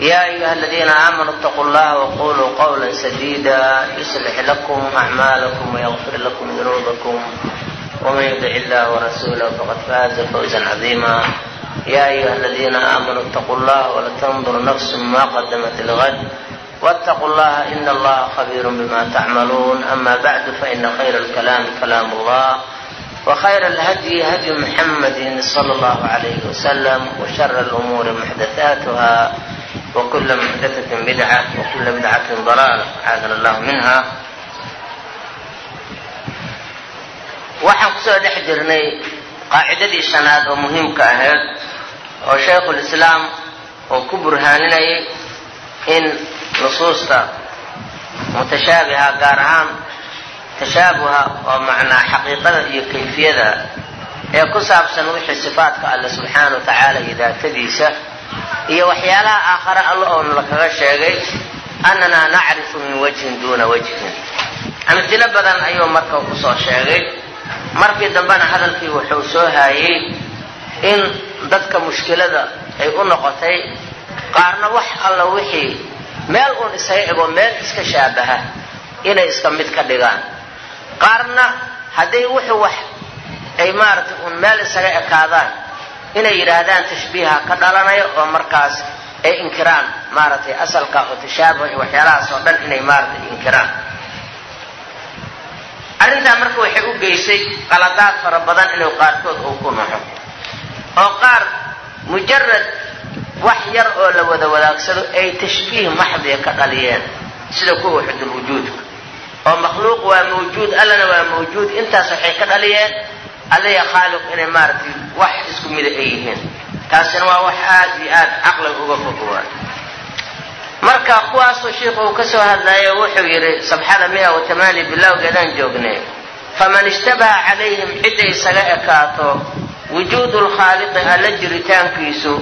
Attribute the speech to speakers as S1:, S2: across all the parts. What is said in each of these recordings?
S1: يا أيها الذين آمنوا اتقوا الله وقولوا قولا سديدا يصلح لكم أعمالكم ويغفر لكم ذنوبكم ومن يطع الله ورسوله فقد فاز فوزا عظيما يا أيها الذين آمنوا اتقوا الله ولتنظر نفس ما قدمت الغد واتقوا الله إن الله خبير بما تعملون أما بعد فإن خير الكلام كلام الله وخير الهدي هدي محمد صلى الله عليه وسلم وشر الأمور محدثاتها وكل محدثة بدعة وكل بدعة ضلالة أعاذنا الله منها waxaan kusoo dhex jirnay qaacidadii shanaad oo muhiimka ahayd oo shaykhulislaam oo ku burhaaninayay in nusuusta mutashaabiha gaar ahaan tashaabuha oo macnaa xaqiiqada iyo kayfiyada ee ku saabsan wixii sifaatka alle subxaana wa tacaala iyo daatadiisa iyo waxyaalaha aakhare alla oona lakaga sheegay annanaa nacrifu min wajhin duuna wajhin. Amtilo badan ayuu marka ku soo sheegay. Markii dambena hadalkii wuxuu soo haayey in dadka mushkilada ay u noqotay qaarna wax alla wixii meel uun isaga ego meel iska shaabaha inay iska mid ka dhigaan. Qaarna hadday wuxuu wax ay maaragtay uun meel isaga ekaadaan inay yidhaahdaan tashbiiha ka dhalanaya oo markaas ay inkiraan maaragtay asalka oo tashaabuh iyo waxyaalahaas oo dhan inay maaragtay inkiraan. Arrintaa marka waxay u geysay qaladaad fara badan inuu qaarkood uu ku naxo oo qaar mujarad wax yar oo la wada wadaagsado ay tashbiih maxdiya ka dhaliyeen sida kuwa xudul wujuudka. Oo makhluuq waa mawjuud allana waa mawjuud intaas waxay ka dhaliyeen allaya khaaliq inay maaragtay wax isku mida ay yihiin taasina waa wax aada iyo aada caqliga uga fogowaa marka kuwaasoo sheikhu uu ka soo hadlayo wuxuu yidhi sabxada mia wa tamaani bilowgeedaan joognay faman ishtabaha calayhim cidday isaga ekaato wujuudu lkhaaliqi alla jiritaankiisu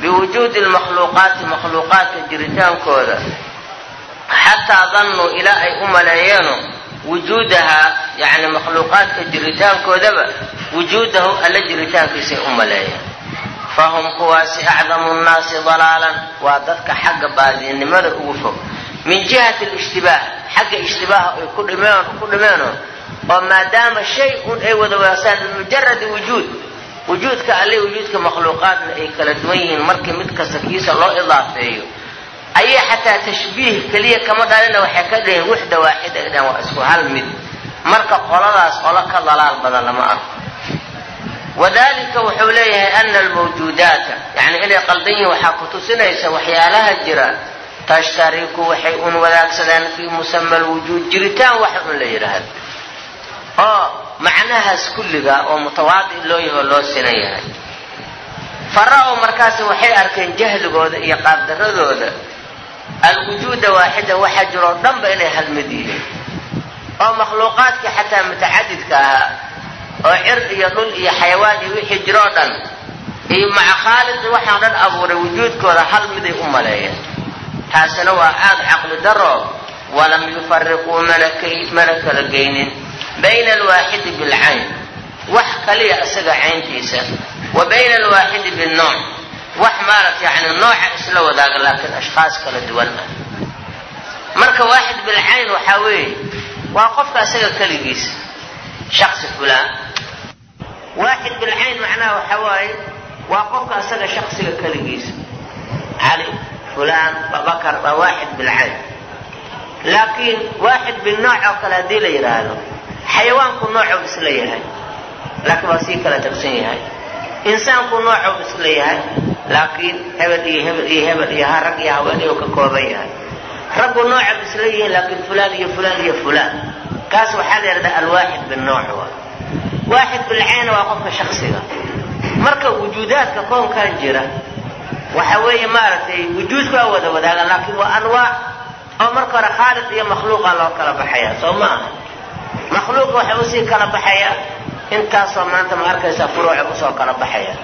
S1: biwujuudi lmakhluuqaati makhluuqaadka jiritaankooda xataa dannuu ilaa ay u maleeyeeno wujuudaha yani makhluuqaadka jiritaankoodaba wujuudahu alla jiritaankiisay u maleeyeen fahum kuwaasi acdamu nnaasi dalaalan waa dadka xagga baadinimada ugu fog. Min jihati lishtibaah xagga ishtibaaha ay ku dhimeen ku dhimeeno oo maadaama shay un ay wada waagsaan bimujaradi wujuud. Wujuudka alle wujuudka makhluuqaadna ay kala duwan yihiin markii mid kasta kiisa loo idaafeeyo ayay xataa tashbiih keliya kama dhalina waxay ka dhiheen wuxda waaxida ay dhahan waa isku hal mid. Marka qoladaas qolo ka dalaal badan lama arko. Wadalika wuxuu leeyahay ana almawjuudaata yani inay qaldan yihiin waxaa ku tusinaysa waxyaalaha jira. Tashtariku waxay un wadaagsadaan fii musama lwujuud jiritaan waxa un la yidhaahdo oo macnahaas kulliga oo mutawaadic loo yaho loo sinan yahay fara-ow markaasi waxay arkeen jahligooda iyo qaabdaradooda alwujuuda waaxida waxaa jiroo dhanba inay hal mid yihiin oo makhluuqaadkii xataa mutacadidka ahaa oo cir iyo dhul iyo xayawaan iyo wixii jiroo dhan iyo maca khaaliqi waxaan dhan abuuray wujuudkooda hal miday u maleeyeen. Taasina waa aada caqli daro walam yufariquu mana kala geynin. Bayna alwaaxidi bilcayn wax kaliya isaga cayntiisa. Wa bayna alwaaxidi binnooc wax maaragta yani nooca isla wadaaga laakiin ashkhaas kala duwan ah marka waaxid bilcayn waxaa weeye waa qofka isaga keligiisa shaksi fulaan. Waaxid bilcayn macnaha waxaa waaye waa qofka isaga shaksiga keligiisa cali fulaan babakar waa waaxid bilcayn laakiin waaxid bilnooc oo kale haddii la yidhaahdo xayawaanku noocou isla yahay laakiin waa sii kala tagsan yahay insaanku noocou isla yahay laakiin hebel iyo hebel iyo hebel iyo rag iyo haweenay ka kooban yahay. Raggu noocab isla yihiin laakiin fulaan iyo fulaan iyo fulaan. Kaas waxaa la yidhahdaa alwaaxid binooc waa. Waaxid bilcayna waa qofka shaksiga marka wujuudaadka koonkan jira waxa weeye maaragtay wujuudku waa wada wadaagaan laakiin waa anwaac oo marka hore khaaliq iyo makhluuqa loo kala baxaya soo ma aha? Makhluuqa waxa u sii kala baxaya intaasoo maanta ma arkaysaa furuuca u soo kala baxaya.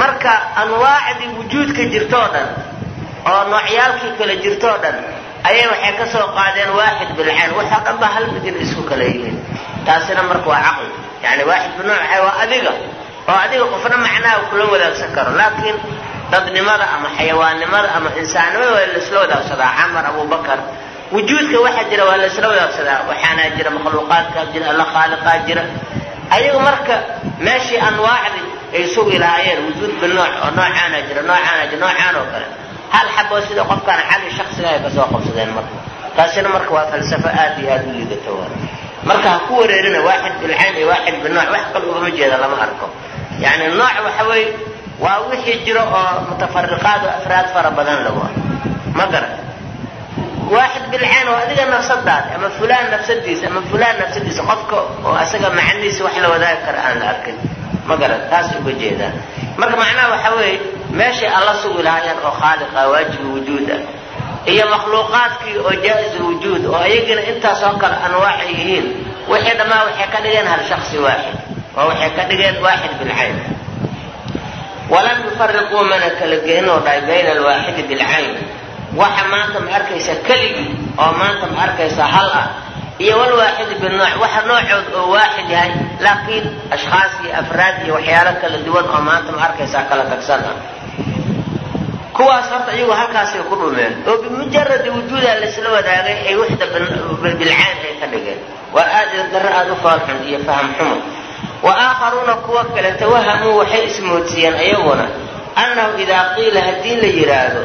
S1: Marka anwaacdii wujuudka jirtoo dhan oo noocyaalkii kale jirtoo dhan ayay waxay ka soo qaadeen waaxid bilcayn waxoo dhan ba hal midin isku kale yihiin taasina marka waa caqli. Yani waaxid bilnooc waa adiga oo adiga qofna macnaha kula wadaagsan karo. Laakiin dadnimada ama xayawaannimada ama insaannimada waa laisla wadaagsadaa. Camar abubakar wujuudka waxaa jira waa laisla wadaagsadaa. Waxaana jira makhluuqaadkaa jira alla khaaliqaa jira ayagu marka meeshii anwaacdii ay sugi lahaayeen wujuud binooc oo noocaana jira noocaana jira noocaan oo kale. Hal xaboo sida qofkaan xali shaksiga ay ka soo qabsadeen marka. Taasina marka waa falsafo aad iyo aad u liidato waa marka ha ku wareerina waaxid bilcayn iyo waaxid binooc wax kale ugama jeeda lama arko. Yani nooc waxa weeye waa wixii jiro oo mutafariqaad oo afraad fara badan la waa ma garan waaxid bilcayn oo adiga nafsadaada ama fulaan nafsadiisa ama fulaan nafsadiisa qofka oo asaga macanihiisa wax la wadaagi kara aan la arkin ma garan taas uga jeedaan marka macnaha waxa weeye meeshay alla sugi lahaayeen oo khaaliqa waajibi wujuud ah iyo makhluuqaadkii oo jaa-is lwujuud oo ayagina intaasoo kale anwaacay yihiin wixii dhammaan waxay ka dhigeen hal shaksi waaxid oo waxay ka dhigeen waaxid bilcayn walam yufariquu mana kala geenoo dhahay bayna alwaaxidi bilcayn waxa maanta ma arkaysa keligii oo maanta ma arkaysa hal ah iyo walwaaxidi binooc waxa noocood oo waaxid yahay laakiin ashkhaas iyo afraad iyo waxyaalo kala duwan oo maanta ma arkaysaa kala tagsan ah kuwaas horta iyagu halkaasay ku dhumeen. Oo bimujaradi wujuuda laisla wadaagay ay waxda bilcayn ay ka dhigeen. Waa aad darre aada u foolxun iyo faham xumo wa aakharuuna kuwa kale tawahamuu waxay ismoodsiiyeen ayaguna annahu idaa qiila haddii la yidhaahdo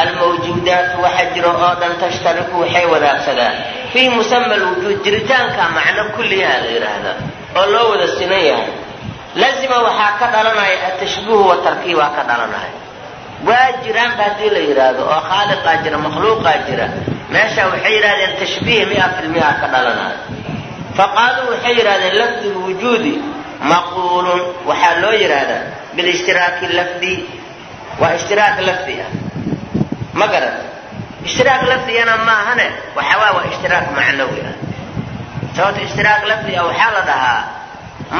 S1: almawjuudaatu waxa jiro oo dhan tashtariku waxay wadaagsadaan fii musama alwujuud jiritaanka macno kulliyaha la yidhaahdaa oo loo wada sinan yahay lazima waxaa ka dhalanaya atashbiihu watarkiibaa ka dhalanaya waa jiraanba haddii la yidhaahdo oo khaaliqaa jira makhluuqaa jira meesha waxay yidhahdeen tashbiih mia filmiha ka dhalanaya faqaaluu waxay yidhahdeen lafdu lwujuudi maquulun waxaa loo yidhaahdaa bilishtiraaki lafdi waa ishtiraak lafdi ah ma garan ishtiraak lafdigana maahane? Waxawaa waa ishtiraak macnawi ah. Sababta ishtiraak lafdi ah waxaa la dhahaa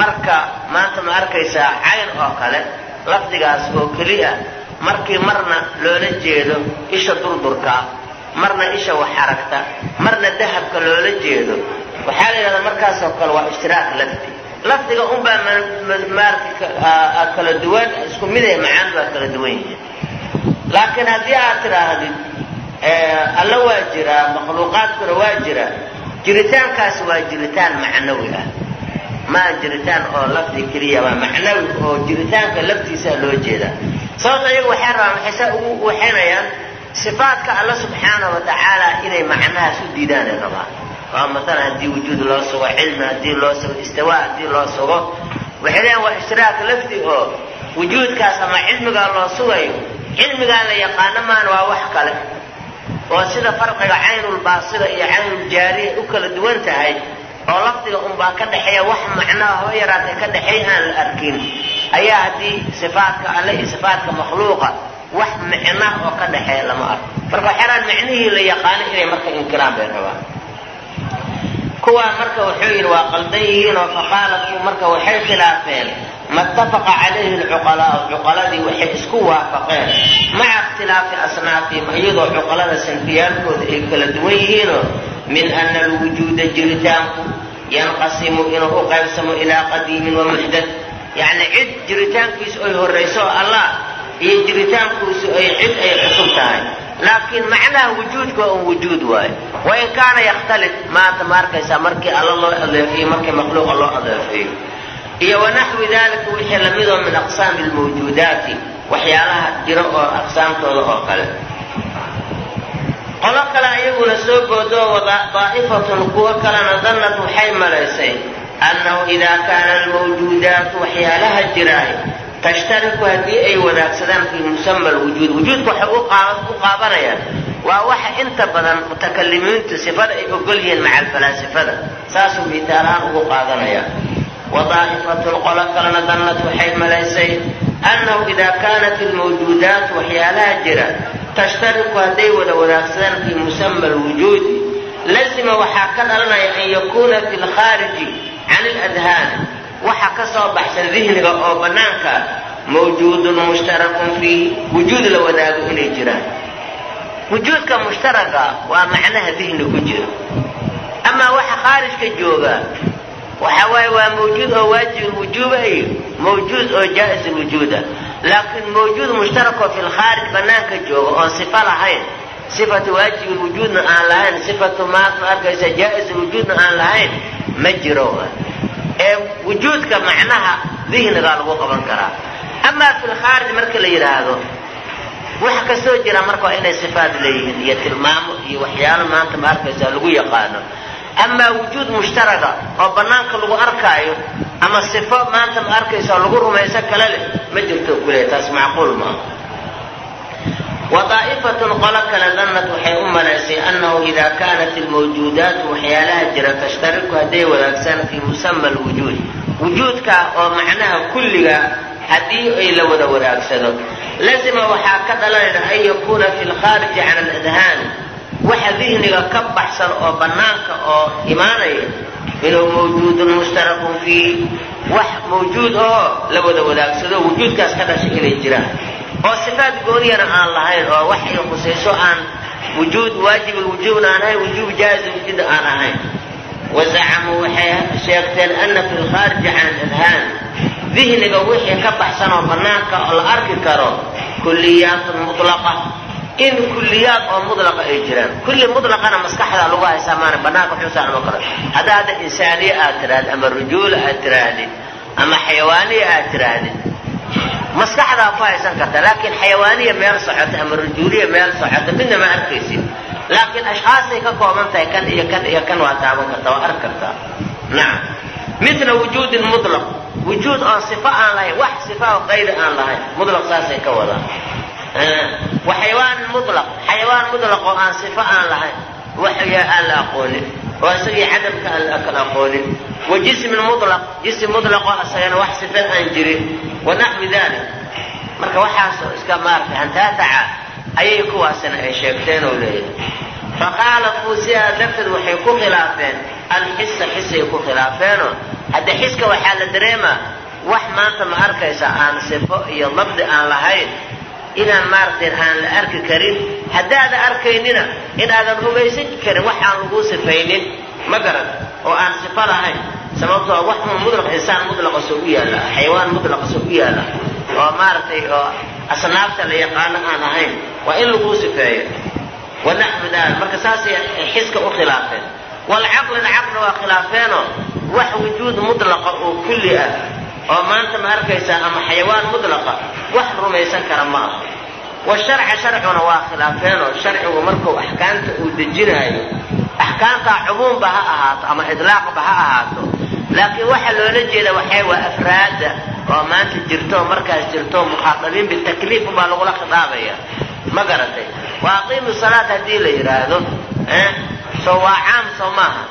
S1: marka maanta ma arkaysaa cayn oo kale lafdigaas oo keli ah markii marna loola jeedo isha durdurka marna isha wax aragta marna dahabka loola jeedo waxaa la yidhahdaa markaasoo kale waa ishtiraak lafdi. Lafdiga unbaa maarata kala duwan isku mid ee macaan baa kala duwan yihiin laakiin haddii aad tidhaahdid alla waa jiraa makhluuqaadkuna waa jiraa jiritaankaasi waa jiritaan macnawi ah. Maa jiritaan oo lafdi keliya waa macnawi oo jiritaanka laftiisaa loo jeedaa sababta iyagu waxay rabaan waxay saa ugu waxaynayaan sifaadka alla subxaana wa tacaala inay macnahaas u diidaan ay rabaan. Oo maalan haddii wujuud loo sugo cilmi haddii loo sugo istiwaa haddii loo sugo waxay leeyiin waa ishtiraak lafdi oo wujuudkaas ama cilmigaa loo sugayo cilmigaa la yaqaano maan waa wax kale. Oo sida farqiga caynulbaasida iyo caynuljaariya u kala duwan tahay oo lafdiga unbaa ka dhexeeya wax macnaha haba yaraatay ka dhexeey aan la arkin. Ayaa haddii sifaadka alle iyo sifaadka makhluuqa wax micna oo ka dhexeeya lama arko. Marka waxyaraan micnihii la yaqaano inay marka inkiraan bay rabaan. Kuwaa marka wuxuu yidhi waa qaldan yihiin oo faqaalatu marka waxay khilaafeen ma ttafaqa calayhi lcuqalaau cuqaladii waxay isku waafaqeen maca ikhtilaafi asnaafihim iyadoo cuqalada sanfiyaalkooda ay kala duwan yihiinoo min ana alwujuuda jiritaanku yanqasimu inuu u qaybsamo ilaa qadiimin wa muxdad yacni cid jiritaankiisu ay horrayso allah iyo jiritaankiisu ay cid ay cusub tahay laakiin macnaha wujuudka waa un wujuud waayo wain kaana yakhtalif maanta ma arkaysaa markii alla loo adeefiyo markii makhluuqa loo adeefiyo iyo wanaxwi dalika wixii lamidoo min aqsaami lmawjuudaati waxyaalaha jiro oo aqsaamtooda oo kale. Qolo kale ayaguna soo goodoo daa'ifatun kuwo kalena dannad waxay malaysay annahu idaa kaana almawjuudaatu waxyaalaha jiraay tashtariku haddii ay wadaagsadaan fii musama alwujuud. Wujuudka waxay u qaabanayaan waa waxa inta badan mutakalimiintu sifada ay ogol yihiin maca alfalaasifada saasuu miitaalahaan ugu qaadanaya wadaa'ifatu qolo kalena dannad waxay malaysay annahu idaa kaanat almawjuudaatu waxyaalaha jira tashtariku hadday wada wadaagsadaan fii musama alwujuudi lazima waxaa ka dhalanaya an yakuuna fi lkhaariji can iladhaani waxa ka soo baxsan dihniga oo bannaanka mawjuudun mushtarakun fiihi wujuud la wadaago inay jiraan wujuudka mushtaraga waa macnaha dihni ku jira amaa waxa khaarijka jooga waxa waaye waa mawjuud oo waajib wujuuba iyo mawjuud oo jaa-is lwujuuda laakiin mawjuud mushtarakoo fi lkhaarij bannaanka jooga oon sifo lahayn sifatu waajib lwujuudna aan lahayn sifatu maas ma arkaysa jaa-is lwujuudna aan lahayn ma jiro. Ee wujuudka macnaha dihnigaa lagu qaban karaa. Amaa fi lkhaarij marka la yidhaahdo waxa ka soo jira marka waa inay sifaad leeyihiin iyo tilmaamo iyo waxyaalo maanta ma arkaysa lagu yaqaano amaa wujuud mushtaraga oo bannaanka lagu arkaayo ama sifo maanta ma arkaysa oo lagu rumaysan kale leh ma jirto kule taas macquul maaha wa qolo kale dannad waxay u malaysay annahu idaa kaanat ilmawjuudaatu waxyaalaha jira tashtariku hadday wadaagsaan fii musama alwujuud wujuudka oo macnaha kulliga haddii ay la wada wadaagsado lazima waxaa ka dhalanayna an yakuuna fi lkhaariji can aladhaan waxa dihniga ka baxsan oo bannaanka oo imaanaya inuu mawjuudun mushtarakun fiih wax mawjuud oo la wada wadaagsado wujuudkaas ka dhashay inay jiraan. oo sifaad gooniyana aan lahayn oo wax ay khusayso aan wujuud waajib lwujuubna aan ahayn wujuub jaa'iz wujuudna aan ahayn wazacamuu waxay sheegteen ana fi lkhaariji can aladhaan dihniga wixii ka baxsan oo bannaanka oo la arki karo kulliyaatun mutlaqa in kulliyaad oo mudlaqa ay jiraan. Kulli mudlaqana maskaxda lagu haysaa maana bannaanka xuusaan ma karo haddaa hadda insaaniye aad tirahdid ama rujuula aad tiraahdid ama xayawaaniya aad tiraahdid maskaxdaa ku haysan karta. Laakiin xayawaaniya meel socota ama rujuuliya meel socota midna ma arkaysid. Laakiin ashkhaasay ka kooban tahay kan iyo kan iyo kan waa taaban karta waa arki kartaa nacam mila wujuudin mudlaq wujuud oon sifo aan lahayn wax sifa oo qayda aan lahayn mudlaq saasay ka wadaan wa xayawaan mudlaq xayawaan mudlaq oo aan sifo aan lahayn. Waxya aan la aqoonin oo isagii cadamka aan kala aqoonin wa jismin mudlaq jism mudlaqoo asagana wax sifa aan jirin. Wa naxwi dalik marka waxaasoo iska maaragtay hantaataca ayay kuwaasina ay sheegteen oo leeyahay. Fakhaalafuu sidaa darteed waxay ku khilaafeen. Alxisa xisay ku khilaafeenoo. Hadde xiska waxaa la dareemaa. Wax maanta ma arkaysa aan sifo iyo dabdi aan lahayn inaan maaragtay aan la arki karin haddaada arkaynina inaadan rumaysan karin wax aan laguu sifaynin. Ma garan oo aan sifo lahayn sababtoo wax un mudlaq insaan mudlaqa soo u yaalla xayawaan mudlaqa soo u yaalla. Oo maaragtay oo asnaafta la yaqaano aan ahayn waa in laguu sifeeyo. Wanaxwi dalik marka saasay xiska u khilaafeen. Walcaqlina caqli waa khilaafeenoo wax wujuud mudlaqa oo kulli ah oo maanta ma arkaysaa ama xayawaan mudlaqa wax rumaysan kara ma aha. Washarca sharcuna waa khilaafeenoo sharcigu markuu axkaamta uu dejinaayo axkaamtaa cumuumba ha ahaato ama idlaaqba ha ahaato laakiin waxa loola jeeda waxay waa afraada oo maanta jirto markaas jirto mukhaatabiin bitakliif baa lagula khidaabaya ma garatay wa aqiimu salaat haddii la yidhaahdo soo waa caam soo maaha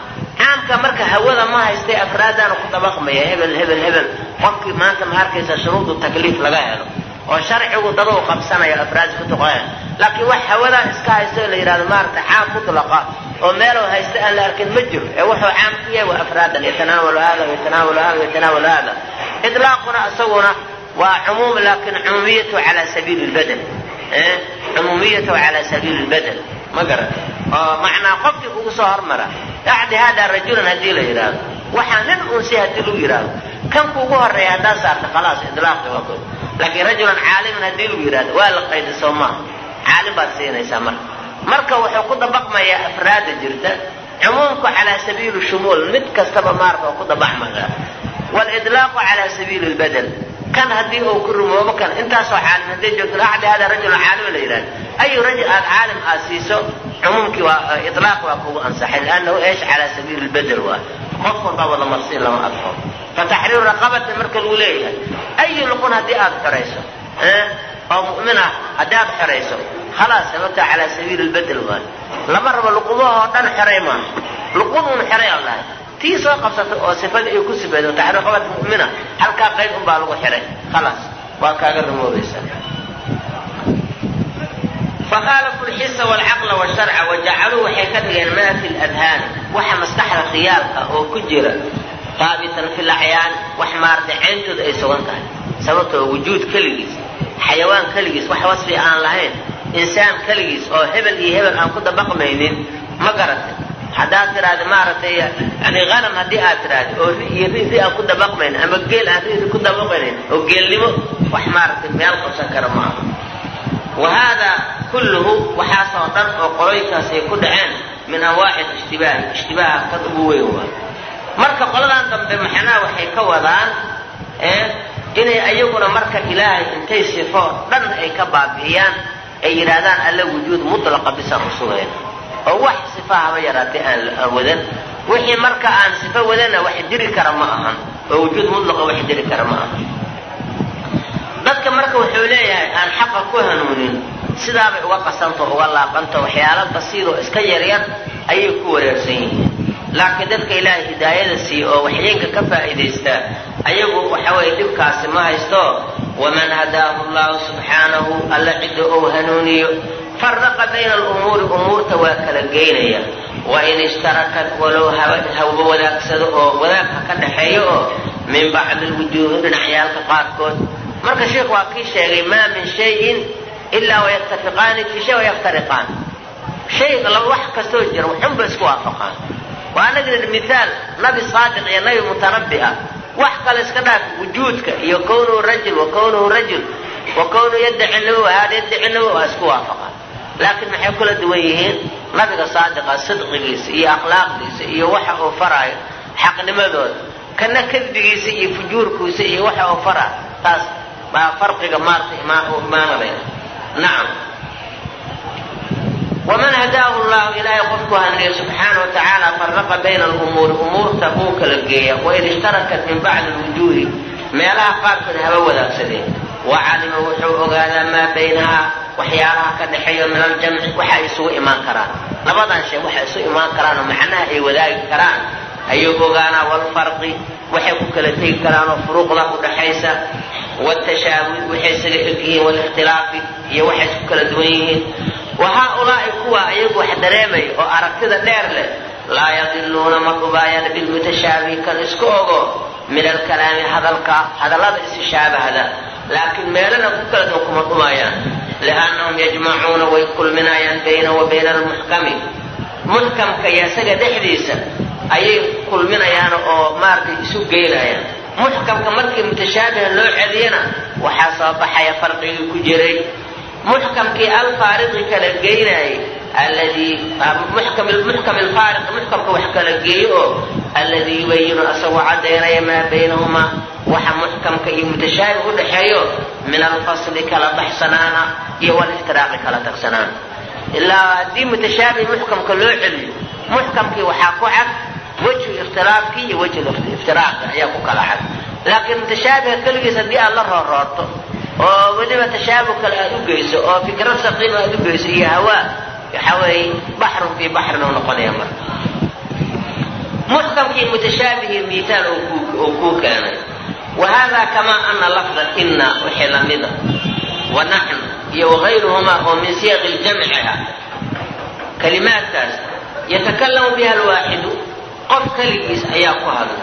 S1: caamka marka hawada ma haystay afraadaana ku dabaqmaya hebel hebel hebel. Qofkii maanta ma arkaysa shuruudu takliif laga helo oo sharcigu dadou qabsanaya afraad ku tuqaya. Laakiin wax hawadaa iska haysto la yidhahdo maaragta caam mutlaqa oo meelow haysta aan la arkin ma jiro. Ee wuxuu caam ku yahay waa afraadan. Yatanaawalu hada yatanaawalu hada yatanaawalu hada idlaaquna isaguna waa cumuum laakin cumuumiyatu calaa sabiili lbadel cumuumiyatu calaa sabiili lbadel ma garan oo macnaa qofkii kugu soo hormara acdi hada rajulan haddii la yidhaahdo. Waxaa nin unsi haddii lagu yidhaahdo. Kan kuugu horreeya haddaa saarta khalaas idlaaqi waa kood laakiin rajulan caaliman haddii lagu yidhahdo waa la qayda soo maaha caalim baad siinaysaa marka. Marka wuxuu ku dabaqmayaa afraada jirta cumuumku calaa sabiili shumuul mid kastaba maarka ku dabaqmaya wlidlaaqu calaa sabiili lbadel kan haddii uu ku rumoobo kan intaasoo caalim hadday joogto acdi hada rajulan caalima la yidhahdo ayu rajul aad caalim aad siiso cumuumkii waa ilaaq waa kugu ansaxay liannahu eesh calaa sabiili lbadel waa qof walbaa wada marsiin lama adfo fataxriiru raqabati marka lagu leeyahay ayu luqun haddii aad xorayso oo mu'min ah haddii aad xorayso khalaas sababta calaa sabiili lbadel waay lama rabo luqumahoo dhan xoray maaha luqun un xoray aan lahay tii soo qabsatay oo sifadii ay ku sifeedo taxriir raqabat mu'mina halkaa qayb un baa lagu xiray khalaas waa kaaga rimoobaysaa fakhaalafu lxisa walcaqla washarca wajacaluu waxay ka dhigeen maa fi ladhaani waxa maskaxda khiyaalka oo ku jira haabitan fi lacyaan wax maaragtay ceyntooda ay sugan tahay sababtoo wujuud keligiis xayawaan keligiis wax wasfi aan lahayn insaan keligiis oo hebel iyo hebel aan ku dabaqmaynin ma garatay haddaad tidhaahda maaragtay yani hanam haddii aad tidhaahda oo ri iyo ri ri aan ku dabaqmaynin ama geel aan ri ri ku dabaqmaynin oo geelnimo wax maaragtay meel qabsan kara ma aha wa haadaa kulluhu waxaasoo dhan oo qoloykaas ay ku dhaceen min anwaaci ishtibaahi ishtibaaha kan ugu weyn waa marka qoladan dambe maxanaa waxay ka wadaan inay ayaguna marka ilaahay intay sifo dhan ay ka baabi'iyaan ay yidhaahdaan alla wujuud mutlaqa bisa ku sugayn oo wax sifa haba yaraatay aan wadan wixii marka aan sifo wadana wax diri kara ma ahan oo wujuud mutlaqa wax diri kara ma ahan dadka marka wuxuu leeyahay aan xaqa ku hanuunin sidaabay uga qasanto uga laaqanto waxyaalo basiidoo iska yaryar ayay ku wareersan yihiin. Laakiin dadka ilaahay hidaayada siiya oo waxyeenka ka faa'iidaystaa ayagu waxa weeye dhibkaasi ma haysto. Waman hadaahu allahu subxaanahu alla cidda ou hanuuniyo. Faraqa bayna alumuuri umuurta waa kala geynaya wain ishtarakat walow hawba wadaagsado oo wadaagka ka dhaxeeyo oo min bacdi lwujuuhi dhinacyaalka qaarkood marka sheikh waa kii sheegay maa min shayin ilaa wayatafiqaani fi shay wayaftariqaan shay laba wax kastoo jira waxunba isku waafaqaan. Waa anagii miaal nabi saadiq iyo nabi mutanabbi ah. Wax kale iska dhaaf wujuudka iyo kownuhu rajul wa kownuhu rajul wa kownuhu yaddaci nabow haada yaddaci nabow waa isku waafaqaan. Laakiin maxay kula duwan yihiin? Nabiga saadiqa sidqigiisa iyo akhlaaqdiisa iyo waxa uu faraayo xaqnimadooda. Kana kadbigiisa iyo fujuurkiisa iyo waxa uu faraa taas baa farqiga maarta imaanadaya nacam waman hadaahu llahu ilaahay qofku hanuuniya subxaana wa tacaala faraqa bayna alumuuri umuurta buu kala geeya wain ishtarakat min bacdi lwujuuhi meelaha qaarkood haba wadaagsadeen wa calima wuxuu ogaadaa maa baynahaa waxyaalaha ka dhexeeya min aljamci waxa isugu imaan karaan. Labadan shay waxa isu imaan karaan oo macnaha ay wadaagi karaan. Ayuu ogaanaa walfarqi waxay ku kala tegi karaan oo furuuqda u wtashaabuh waxay isaga egyihiin walikhtilaafi iyo waxay isku kala duwan yihiin wa haaulaa'i kuwa ayagu wax dareemaya oo aragtida dheer leh laa yadiluuna ma dhubaayaan bilmutashaabihi kan isku ogo min alkalaami hadalka hadallada isishaabahda laakiin meelana ku kala duwan kuma dhumaayaan liannahum yajmacuuna way kulminayaan baynahu wa bayna almuxkami muxkamka iyo isaga dhexdiisa ayay kulminayaan oo maaragtay isu geynayaan muxkamka markii mutashaabiha loo celiyana waxaa soo baxaya farqigii ku jiray. Muxkamkii alfaariqi kala geynayay alladii muxkam alfaariq muxkamka wax kala geeyo oo alladii yubayinu asagoo caddaynaya maa baynahumaa waxa muxkamka iyo mutashaabih u dhaxeeyo min alfasli kala baxsanaana iyo waliftiraaqi kala tagsanaana ilaa haddii mutashaabih muxkamka loo celiyo muxkamkii waxaa ku cad wejhu ikhtilaafkii iyo wejhu iftiraaqi ayaa ku kala cad laakiin mutashaabiha keligiis haddii aad la rooroorto oo weliba tashaabuh kale aad u geyso oo fikrad saqiima aad u geyso iyo hawaa waxa weeye baxrun fii baxrin uu noqonaya marka. Muxkamkii mutashaabihii miitaal uu kuu keenay wa hada kamaa ana lafda ina wixii lamida wa naxnu iyo wagayruhumaa oo min siyaqi ljamci ah kalimaadkaas yatakalamu biha alwaaxidu qof keligiis ayaa ku hadla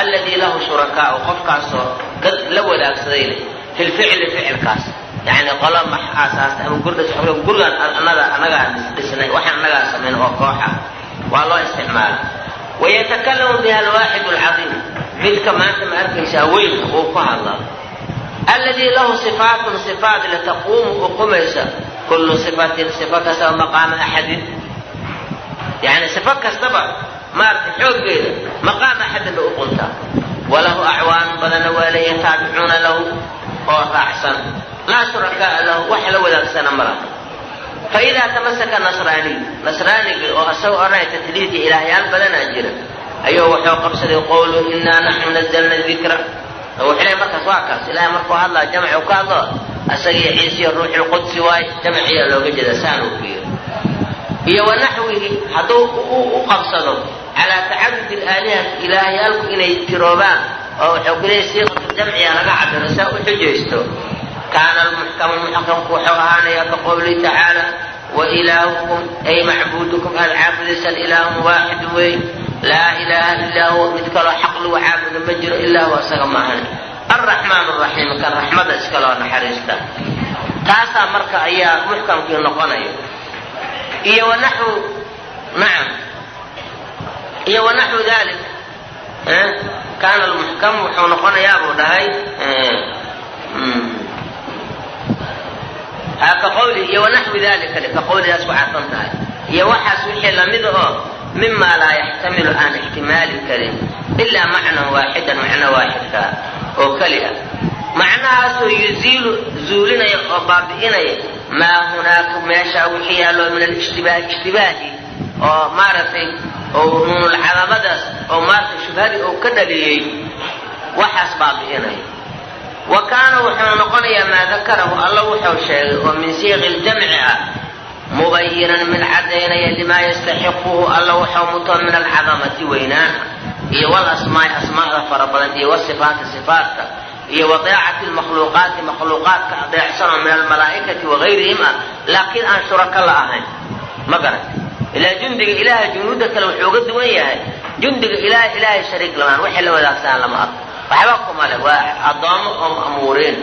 S1: alladii lahu shurakaau qofkaasoo la wadaagsaday leh fi lficli ficilkaas. Yani qola max aasaasta ama gurdhis gurigan anada anagaa dhisnay waxaan anagaa samayn oo kooxa waa loo isticmaala. Wayatakalamu biha alwaaxidu alcadiim midka maanta ma arkaysaa weynka uu ku hadlaa alladii lahu sifaatun sifaat litaquumu uqumaysa kullu sifatin sifa kastaba maqaama axadin. Yani sifo kastaba maaragtay xooggeeda maqaam axadin bay u quntaa. Walahu acwaanu badanna waa leeyahay taabicuuna lahu oo raacsan. Laa shurakaaa lahu wax la wadaagsana ma laha. Faidaa tamasaka nasraaniy nasraanigii oo asagoo odhanaya tatliidii ilaahyaal badanaa jira ayuu wuxuu qabsaday qowlu inaa naxnu nazalna dikra wuxuu leeyahay markaas waa kaas ilahay markuu hadlaa jamcu ka hadlo asagii ciisiyo ruuxulqudsi waay jamciyaa looga jeeda saanuu ku yiri iyo wanaxwihi hadduu u qabsado calaa tacadudi ilaalihati ilaahyaalku inay tiroobaan oo wuxuu ku leeyay siiqatu jamciya laga cabiro saa u xujaysto kaana almuxkamu muxkamku wuxuu ahaanaya ka qowlihi tacaala wa ilaahukum ay macbuudukum aad caabudaysaan ilaahun waaxid wey laa ilaaha illaa huwa mid kaloo xaq lagu caabudo ma jiro ilaa huwa isaga maahan alraxmaan raxiim kan raxmada iskaloo naxariista taasaa marka ayaa muxkamkii noqonaya iyo wanaxu nacam iyo wanaxu dalik. Kaana almuxkam wuxuu noqonayaa buu dhahay ka qawli iyo wanaxwi dalika ka qawlidaas ku cadfan tahay. Iyo waxaas wixii lamida oo mima laa yaxtamilu aan ixtimaali karin ilaa macnan waaxidan macno waaxidka oo keli ah. Macnahaasoo yuziilu zuulinaya oo baabi'inaya maa hunaaka meeshaa wixii yaallo min alishtibaah ishtibaahi oo maaragtay oo nuunulcadamadaas oo maaragtay shubhadii uu ka dhaliyey waxaas baabi'inaya wa kaana wuxuu noqonayaa maa dakarahu alla wuxuu sheegay oo min siiqi ljamci ah mubayinan mid cadaynaya limaa yastaxiquhu alla wuxuu mutoo min alcadamati weynaan iyo walasmaai asmaada fara badan iyo wasifaati sifaatka iyo wadeecati lmakhluuqaati makhluuqaadka adeecsanoo min almalaa'ikati wagayrihim ah laakiin aan shurako la ahayn. Ma garata ilaa jundiga ilaahay junuudda kale wuxuu uga duwan yahay. Jundiga ilahay ilaahay shariik lamaan waxay la wadaagsanaan lama arko. Waxba kuma le waa addoommo oo ma'muuriin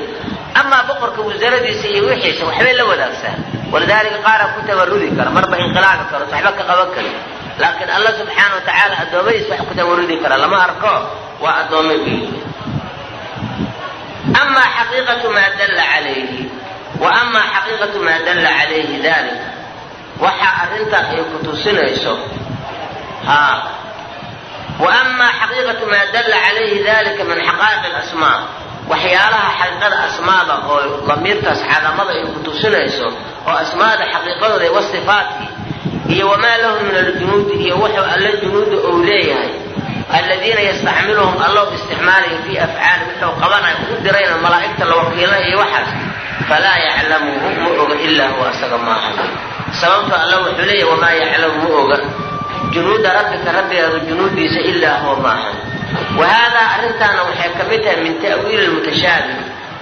S1: amaa boqorka wasaaradiisa iyo wixiisa waxbay la wadaagsaa walidaalika qaara ku tabarudi kara marba inqilaabi karo waxba ka qaban karin laakiin alla subxaana wa tacaala addoommadiisa wax ku tabarudi kara lama arko waa addoommo biyi amaa xaqiiqatu maa dalla calayhi wa amaa xaqiiqatu maa dalla calayhi dalik waxa arrintaa ay ku tusinayso haa wa amaa xaqiiqatu maa dalla calayhi dalika min xaqaa'iq alasmaa. Waxyaalaha xaqiiqada asmaada oo damiirkaas cadamada ay ku tusinayso oo asmaada xaqiiqadooda wa iyo wamaa lahu min aljunuudi iyo wuxuu alla junuuda ou leeyahay. Aladiina yastacmiluhum allow isticmaalaya fii afcaali wuxuu qabanaya u dirayna malaa'igta la wakiilana iyo waxaas falaa yaclamuhu ma oga ilaa huwa asaga maaha sababto alla wuxuu leeyahy wamaa yaclamu ma oga. Junuuda rabbika rabbigaadu junuudiisa ilaa huwa maaha wa haadaa arrintaana waxay ka mid tahay min ta'wiili lmutashaabih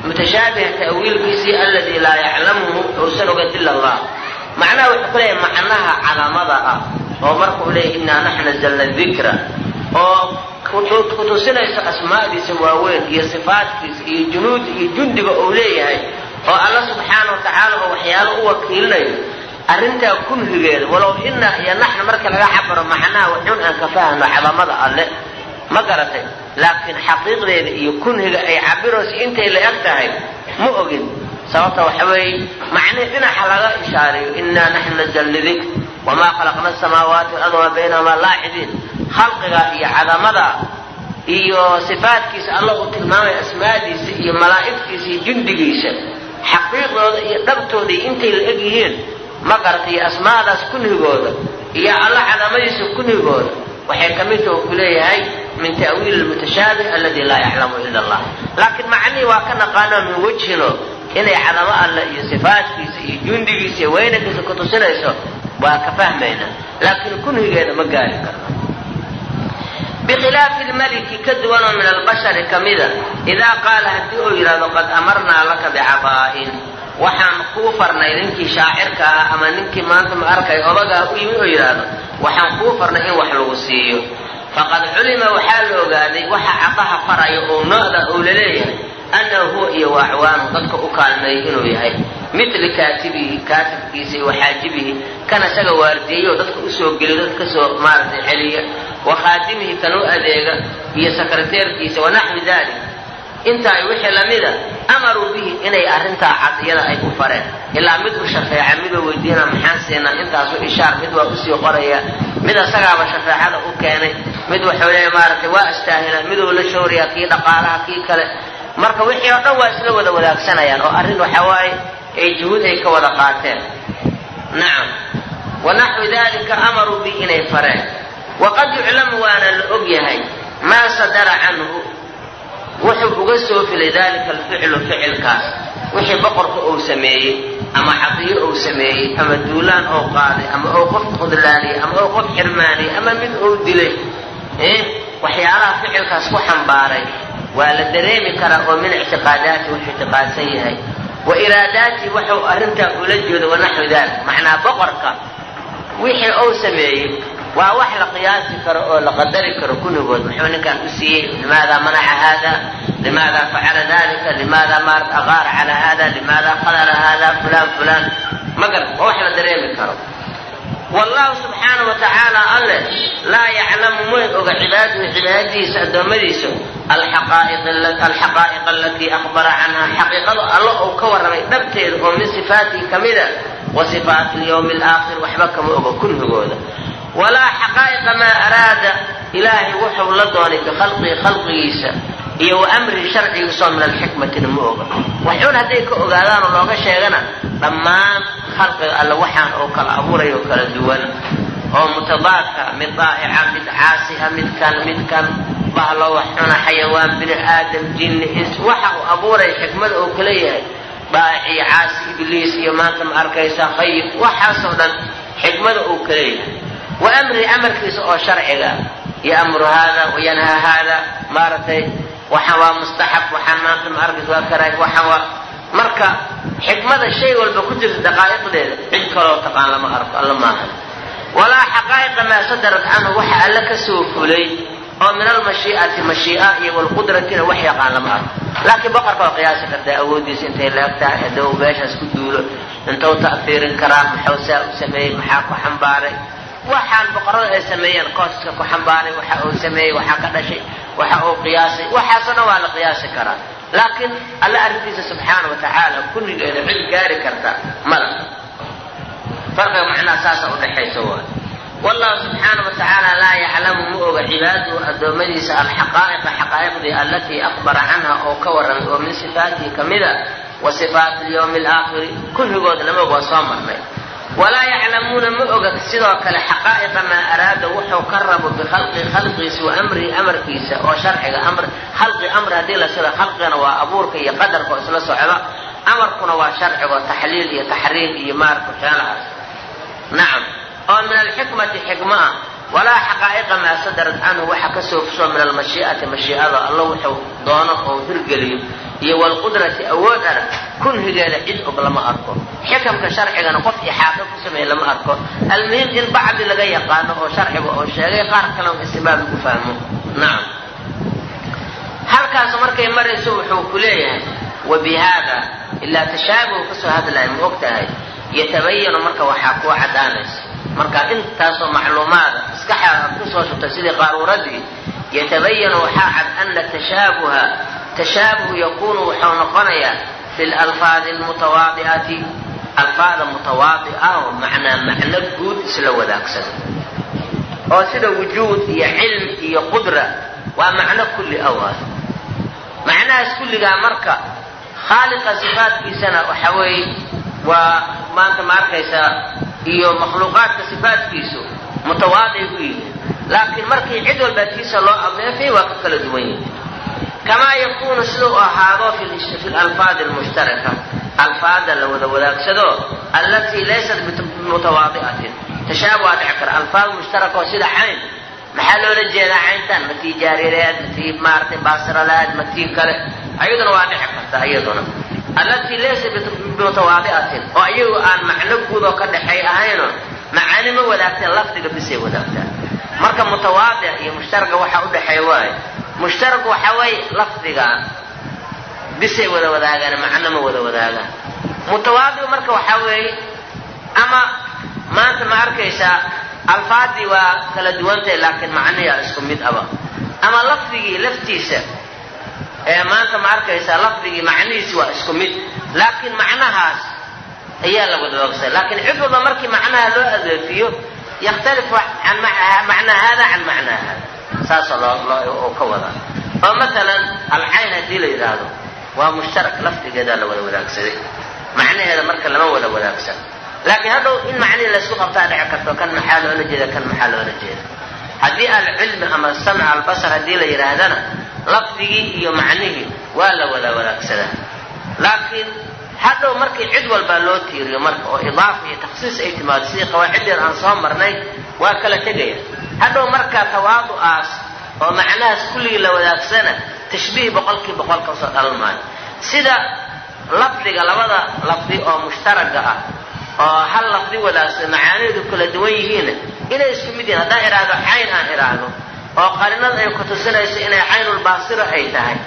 S1: mutashaabiha ta'wiilkiisii alladii laa yaclamuhu uusan ogan ila allah. Macnaha wuxuu ku leeyahay macnaha calamada ah oo markuu leeyahy innaa naxnu nazalna dikra oo kutusinayso asmaadiisa waaweyn iyo sifaadkiisa iyo junuud iyo jundiga uu leeyahay oo alla subxaana wa tacaala oo waxyaalo u wakiilinayo arrintaa kunhigeeda walow ina iyo naxna marka laga cabaro macnaha waxun aan ka fahno cadamada alle. Ma garatay? Laakiin xaqiiqdeeda iyo kunhiga ay cabirayso intay la eg tahay ma ogin. Sababta waxa weeye macnihi dhinaxa laga ishaarayo innaa naxnu nazalna dikr wamaa khalaqna asamaawaati walard wamaa baynahumaa laacibiin. Khalqiga iyo cadamada iyo sifaadkiisa alla uu tilmaamaya asmaadiisa iyo malaa'igtiisa iyo jundigiisa xaqiiqdooda iyo dhabtooda iyo intay la eg yihiin ma garatay asmaadaas kunhigooda iyo alla cadamadiisa kunhigooda waxay ka mid taha ku leeyahay min ta'wiili lmutashaabih aladi laa yaclamu ila allah. Laakiin macnihii waa ka naqaano min wejhino inay cadamo alle iyo sifaadkiisa iyo jundigiisa iyo weynankiisa ku tusinayso waa ka fahmayna. Laakiin kunhigeeda ma gaari karno. Bikhilaafi lmaliki ka duwanoo min albashari ka mida idaa qaala haddii uu yidhahdo qad amarnaa laka bicabaa'in waxaan kuu farnay ninkii shaacirka ah ama ninkii maanta ma arkay odagaa u yimi oo yidhaahdo waxaan kuu farnay in wax lagu siiyo. Faqad culima waxaa la ogaaday waxa caqaha faraya oo nooda uu la leeyahay annahu huwa iyo waacwaanu dadka u kaalmeeyay inuu yahay. Mitli kaatibihi kaatibkiisa iyo waxaajibihi kan isaga waardiyeyo dadka u soo geliyo dadka ka soo maaragtay celiya. Wa khaadimihi kan u adeega iyo sekreteerkiisa wanaxwi dalik intaa wixii lamida amaruu bihi inay arrintaa cad iyada ay ku fareen. Ilaa mid u shafeeca miduu weydiina maxaan siinaa intaasu ishaar mid waa u sii qoraya mid asagaaba shafeecada u keenay mid wuxuu leeya maaragtay waa astaahila miduu la shooriyaa kii dhaqaalaha kii kale. Marka wixii oo dhan waa isla wada wadaagsanayaan oo arrin waxa waaye ay juhuud ay ka wada qaateen. Nacam wanaxwi dalika amaruu bihi inay fareen. Waqad yuclamu waana la og yahay maa sadara canhu wuxuu uga soo filay dalika alficlu ficilkaas wixii boqorka uu sameeyey ama cadiyo uu sameeyey ama duulaan ou qaaday ama ou qof khudlaaniyey ama ou qof xirmaaniyey ama mid uu dilay waxyaalaha ficilkaas ku xambaaray waa la dareemi karaa oo min ictiqaadaati wuxuu ictiqaadsan yahay. Wa iraadaati wuxuu arrintaa ula jeedo wanaxwi dalik macnaa boqorka wixii uu sameeyey waa wax la qiyaasi karo oo la qadari karo kulligood. Muxuu ninkan u siiyey limaada manaca hada limaada facala dalika limaada maarat aqaara cala hada limaada qadara hada fulan fulan magar waa wax la dareemi karo. Wallahu subxaana wa tacaala alle laa yaclamu may oga cibaadahu cibaadadiisa addoommadiisa alxaqaa'iq alatii akhbara canha. Xaqiiqadu alla uu ka warramay dhabteeda oo min sifaatihi ka mida wa sifaati lyawmi alaakhir waxba kama oga kunhigooda walaa xaqaa'iqa maa araada ilaahay wuxuu la doonay bikhalqihi khalqigiisa iyo wa amrihi sharcigiisoo min alxikmatina ma oga. Waxuun hadday ka ogaadaan oo looga sheegana dhammaan khalqiga alle waxaan oo kala abuurayo kala duwan oo mutadaadka mid daa'ica mid caasiha midkan midkan bahlo wax cuna xayawaan bini aadam jinni ins waxa uu abuuraya xikmada oo kala yahay. Daa'ici caasi ibliis iyo maanta ma arkaysa khayib waxaasoo dhan xikmada uu kala yahay wa amrihi amarkiisa oo sharciga. Ya'muru haada wayanhaa haada. Maaragtay waxaan waa mustaxab waxaan maanta ma arkaysa waa karaah waxaan waa marka xikmada shay walba ku jirta daqaa'iqdeeda cid kaloo taqaan lama arko alla maaha walaa xaqaa'iqa maa sadarat canhu waxa alle ka soo fulay oo min almashii'ati mashii'a iyo walqudratina wax yaqaan lama arko. Laakiin boqorka waa qiyaasi kartaa awooddiisa intay leeg tahay hadduu meeshaas waxaan boqorada ay sameeyeen kooska ku xambaaray waxa uu sameeyey waxaa ka dhashay waxa uu qiyaasay waxaasoo dhan waa la qiyaasi karaa. Laakiin alle arrintiisa subxaana wa kulligeeda cid gaari karta mala farqiga macnaha saasa udhaxaysa waay wallahu subxaana wa laa yaclamu ma oga cibaadahu addoommadiisa alxaqaa'iqa xaqaa'iqdii allatii akhbara canha oo ka warramay oo min sifaatihi ka mida wa sifaati lyawmi alaakhiri kulligood lama og waa soo marnay walaa yaclamuuna ma oga sidoo kale xaqaa'iqa maa araada wuxuu ka rabo bikhalqi khalqiisa wa amarkiisa oo sharciga amr khalqi amri haddii la sida khalqigana waa abuurka iyo qadarka oo isla socda. Amarkuna waa sharciga oo taxliil iyo taxriim iyo maarka waxyaalahaas nacam oo min alxikmati xikma ah. Walaa xaqaa'iqa maa sadarat canhu waxa ka soo fusho min almashii'ati mashii'ada alla wuxuu doono oo hirgeliyo. Iyo walqudrati awood ana kunhigeeda cid og lama arko xikamka sharcigana qof ixaato ku sameeye lama arko. Almuhim in bacdi laga yaqaano oo sharciga oo sheegay qaar kalena istibaab lagu fahmo. Nacam halkaas markay marayso wuxuu ku leeyahay wa ilaa tashaabuhu ka soo hadlaya ma og tahay yatabayanu marka waxaa kuu caddaanaysa. Marka intaasoo macluumaada maskaxaada aad ku soo shubtay sidii qaaruuradii yatabayanu waxaa cad ana tashaabuha tashaabuhu yakunu wuxuu noqonayaa fi lalfaadi almutawaadi'ati alfaada mutawaadi oo macnaa macno guud isla wadaagsada oo sida wujuud iyo cilmi iyo qudra waa macno kulli awaas macnahaas kulligaa marka khaaliqa sifaadkiisana waxa weeye waa maanta ma arkaysaa iyo makhluuqaadka sifaadkiisu mutawaadic ku yihiin laakiin markii cid walba tiisa loo adeefay waa ka kala duwan yihiin kamaa yakunu sida u ahaado fi lalfaadi almushtaraka alfaada la wada wadaagsado allatii laysat bimutawaadi'atin tashaabu waa dhici kara. Alfaad mushtaraka oo sida cayn. Maxaa loola jeedaa cayntan? Matii jaarireed matii maaratay baasiraleed matii kale. Ayaduna waa dhici karta iyaduna allatii laysa bimutawaadi'atin oo iyagu aan macno guud ka dhexay ahayno macaani ma wadaagteen lafdiga bisay wadaagtaan. Marka mutawaadic iyo mushtaraka waxaa udhexeeya waayo mushtarak waxa weeye lafdigaan bisay wada wadaagaan macno ma wada wadaagaan mutawaadic marka waxaa weeye ama maanta ma arkaysaa alfaadii waa kala duwantahay laakiin macniyaa isku mid aba. Ama lafdigii laftiisa ee maanta ma arkaysaa lafdigii macnihiisi waa isku mid. Laakiin macnahaas ayaa la wada oogsa laakiin cid walba markii macnaha loo adeefiyo yakhtalifu an macnaa hada can macnaa hada saasoo loo ka wadaa oo matalan alcayn haddii la yidhaahdo waa mushtarak lafdigeedaa la wada wadaagsaday. Macnaheeda marka lama wada wadaagsan. Laakiin hadhow in macnihii laysku qabtaa dhici karto kan maxaa loola jeeda kan maxaa loola jeeda haddii alcilmi ama samc albasar haddii la yidhaahdana lafdigii iyo macnihii waa la wada wadaagsadaa. Laakiin hadhow markii cid walbaa loo tiiriyo marka oo idaafa iyo takhsiis ay timaado sidii qawaaciddeer aan soo marnay waa kala tegaya. Hadhow markaa tawaadu'aas oo macnahaas kulligii la wadaagsana tashbiih boqolkii boqol ka soo dhalan maayo. Sida lafdiga labada lafdi oo mushtaraga ah oo hal lafdi wadaagsan macaanidu kala duwan yihiin inay isku mid yihiin haddaan idhaahdo cayn aan idhaahdo oo qarinada ay ku tusinayso inay caynulbaasira ay tahay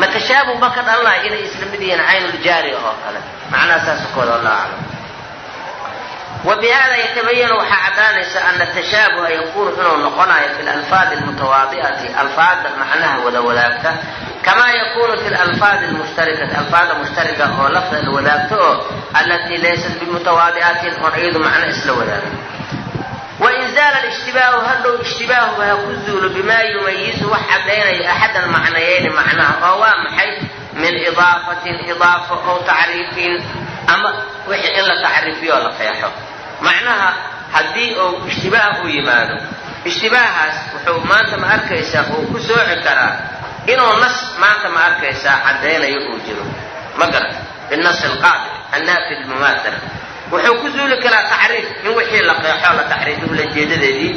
S1: ma tashaabuh ba ka dhalanaya inay isla mid yihiin caynuljaariya oo kale? Macnaha saasa kooda wallahu aclam wbihada yatabayanu waxaa caddaanaysa ana tashaabuha yakuunu inuu noqonayo fi lalfaadi almutawaadi'ati alfaadda macnaha wada wadaagta kamaa yakuunu fi lalfaadi lmushtarikati alfaadda mushtarika oo lafda la wadaagto oo allatii laysat bimutawaadi'atin oon iyadu macno isla wadaagin wain zaala lishtibaahu hadhow ishtibaahu ha ku zuulo bimaa yumayizu wax caddaynaya axadan macnayeyni macnaha oo waa maxay? Min idaafatin idaafo ow tacriifin ama wixii in la tacriifiyo la feexo macnaha haddii uu ishtibaah u yimaado ishtibaahaas wuxuu maanta ma arkaysaa uu ku sooci karaa inuu nas maanta ma arkaysaa caddaynayo uu jiro. Ma garan. Binnas alqaadi annaafi lmumaatala wuxuu ku zuuli karaa tacriif in wixii la qeexo la tacriifiyo ulajeedadeedii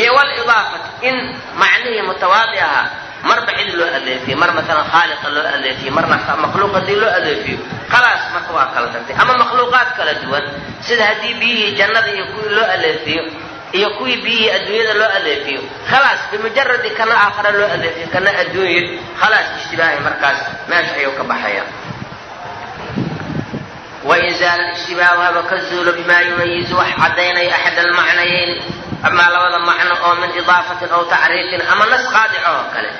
S1: iyo walidaafati in macnihii mutawaadi ahaa marba cid loo adeefiyo mar maalan khaaliqa loo adeefiyo marna makhluuq loo adeefiyo khalaas marka waa kala tagtay. Ama makhluuqaad kala duwan sida haddii biyihii jannada iyo kuwii loo adeefiyo iyo kuwii biyihii adduunyada loo adeefiyo khalaas bimujaradi kana aakhara loo adeefiyo kana adduunya khalaas ishtibaahay markaas meesha ayuu ka baxaya. Wain zaala ishtibaahu haba ka zuulo bimaa yumayizu wax caddaynaya axad almacnayeyn amaa labada macno oo min idaafatin aw tacriifin ama nas qaadic oo kale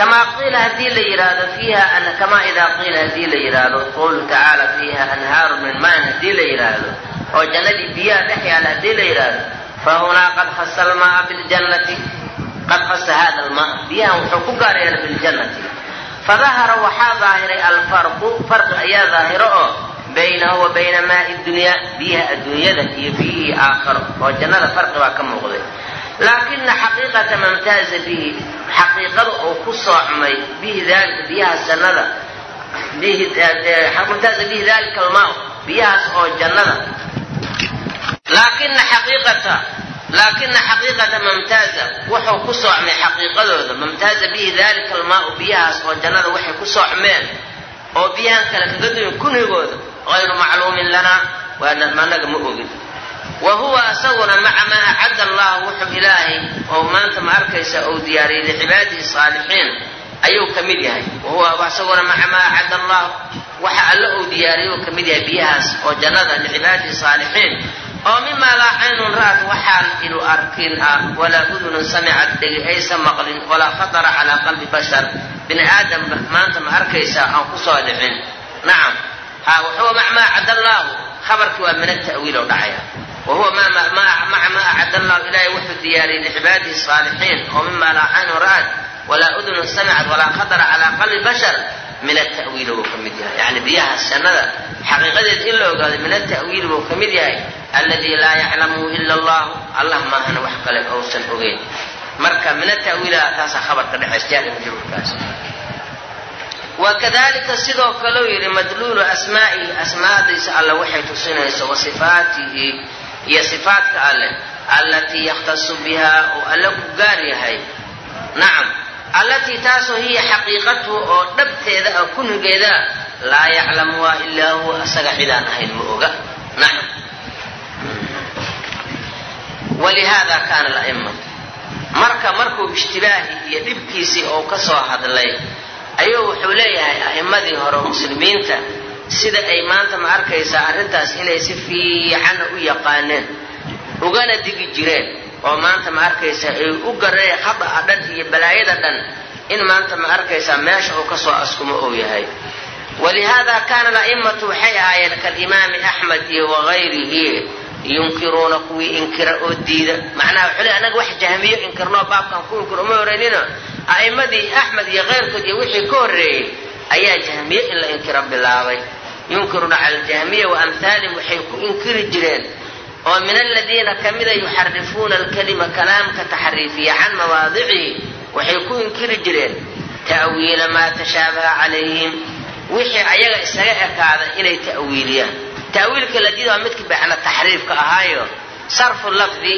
S1: kamaa qiila haddii la yidhaahdo fiiha kamaa idaa qiila haddii la yidhaahdo qawlu tacaala fiiha anhaaru min maan haddii la yidhaahdo oo jannadii biyaha dhex yaalla haddii la yidhaahdo fahunaa qad khasa almaaa biljannati qad khasa hada almaa biyahan wuxuu ku gaar yeelay biljannati fadahara waxaa daahiray alfarqu farqi ayaa daahiro oo baynahu wa bayna maai dunyaa biyaha adduunyada iyo biyihii aakharo oo jannada farqi baa ka muuqday laakina xaqiiqata mamtaaza bihi xaqiiqada uu ku soocmay bihi dalika biyaha jannada. Mamtaaza bihi dalika almaa biyahaas oo jannada. Laakina xaqiiqata laakina xaqiiqata mamtaaza wuxuu ku soocmay xaqiiqadooda. Mamtaaza bihi dalika almaau biyahaas oo jannada waxay ku soocmeen. Oo biyahan kale kaga duwan kunhigooda ayru macluumin lanaa waanaga ma ogin wa huwa isaguna maca maa acadda allah wuxuu ilaahay oo maanta ma arkaysa uu diyaariyey licibaadihi saalixiin ayuu ka mid yahay. Wa huwa isaguna maca maa acadda allah waxa alle uu diyaariyey uu ka mid yahay biyahaas oo jannada licibaadihi saalixiin. Oo mimaa laa caynun ra'at waxaan ilu arkin ah walaa udunun samicad dhegi maqlin walaa khatara calaa qalbi bashar. Bini aadam maanta ma arkaysaa aan ku soo dhicin. Nacam ha wuxuu mac maa khabarkii waa min ata'wiil oo dhacaya. Wa huwa maca maa acad allahu ilaahay wuxuu diyaariyey licibaadihi saalixiin oo mimaa laa caynun ra'at walaa udunun samicad walaa khatara calaa qalbi bashar min ata'wiili buu ka mid yahay. Yacni biyahaas jannada xaqiiqadeed in la ogaado min ata'wiili buu ka mid yahay. Alladii laa yaclamuhu ila allahu allah maahana wax kale ousan ogeyn. Marka min ata'wiila taasaa khabarka dhexays jaari majruurkaas wakadalika sidoo kaleu yidhi madluulu asmaa'ihi asmaadiisa alle waxay tusinayso wa sifaatihi iyo sifaatka alleh allatii yakhtasu bihaa oo alle ku gaar yahay. Nacam allatii taasoo hiya xaqiiqatuhu oo dhabteeda ah kunhigeeda laa yaclamuha ilaa huwa asaga cidaan ahayn ma oga. Nacam walihaada kaana la'immatu marka markuu ishtibaahi iyo dhibkiisii oo ka soo hadlay ayuu a'immadii hore muslimiinta sida ay maanta ma arkaysaa arrintaas inay si fiicanna u yaqaaneen ugana digi jireen oo maanta ma arkaysaa ay u gareen khada'a dhan iyo balaayada dhan in maanta ma arkaysaa meesha uu ka soo askumo uu yahay. walihaada kaana la'immatu waxay ahaayeen kalimaami axmed iyo wagayrihi yunkiruuna kuwii inkira oo diida macnaha wuxuu le anaga wax jahmiyo inkirnoo baabkan ku inkiro uma horeynino a'immadii axmed iyo keyrkood iyo wixii ka horreeyey ayaa jahmiye in la inkiro bilaabay. yunkiruuna cala aljahmiya wa amhaalihim waxay ku inkiri jireen oo min aladiina kamida yuxarifuuna alkalima kalaamka taxriifiya can mawaadicihi waxay ku inkiri jireen ta'wiila maa tashaabaha calayhim wixii ayaga isaga ekaada inay ta'wiiliyaan. ta'wiilka la diida waa midka bacna taxriifka ahaayo sarfu lafdi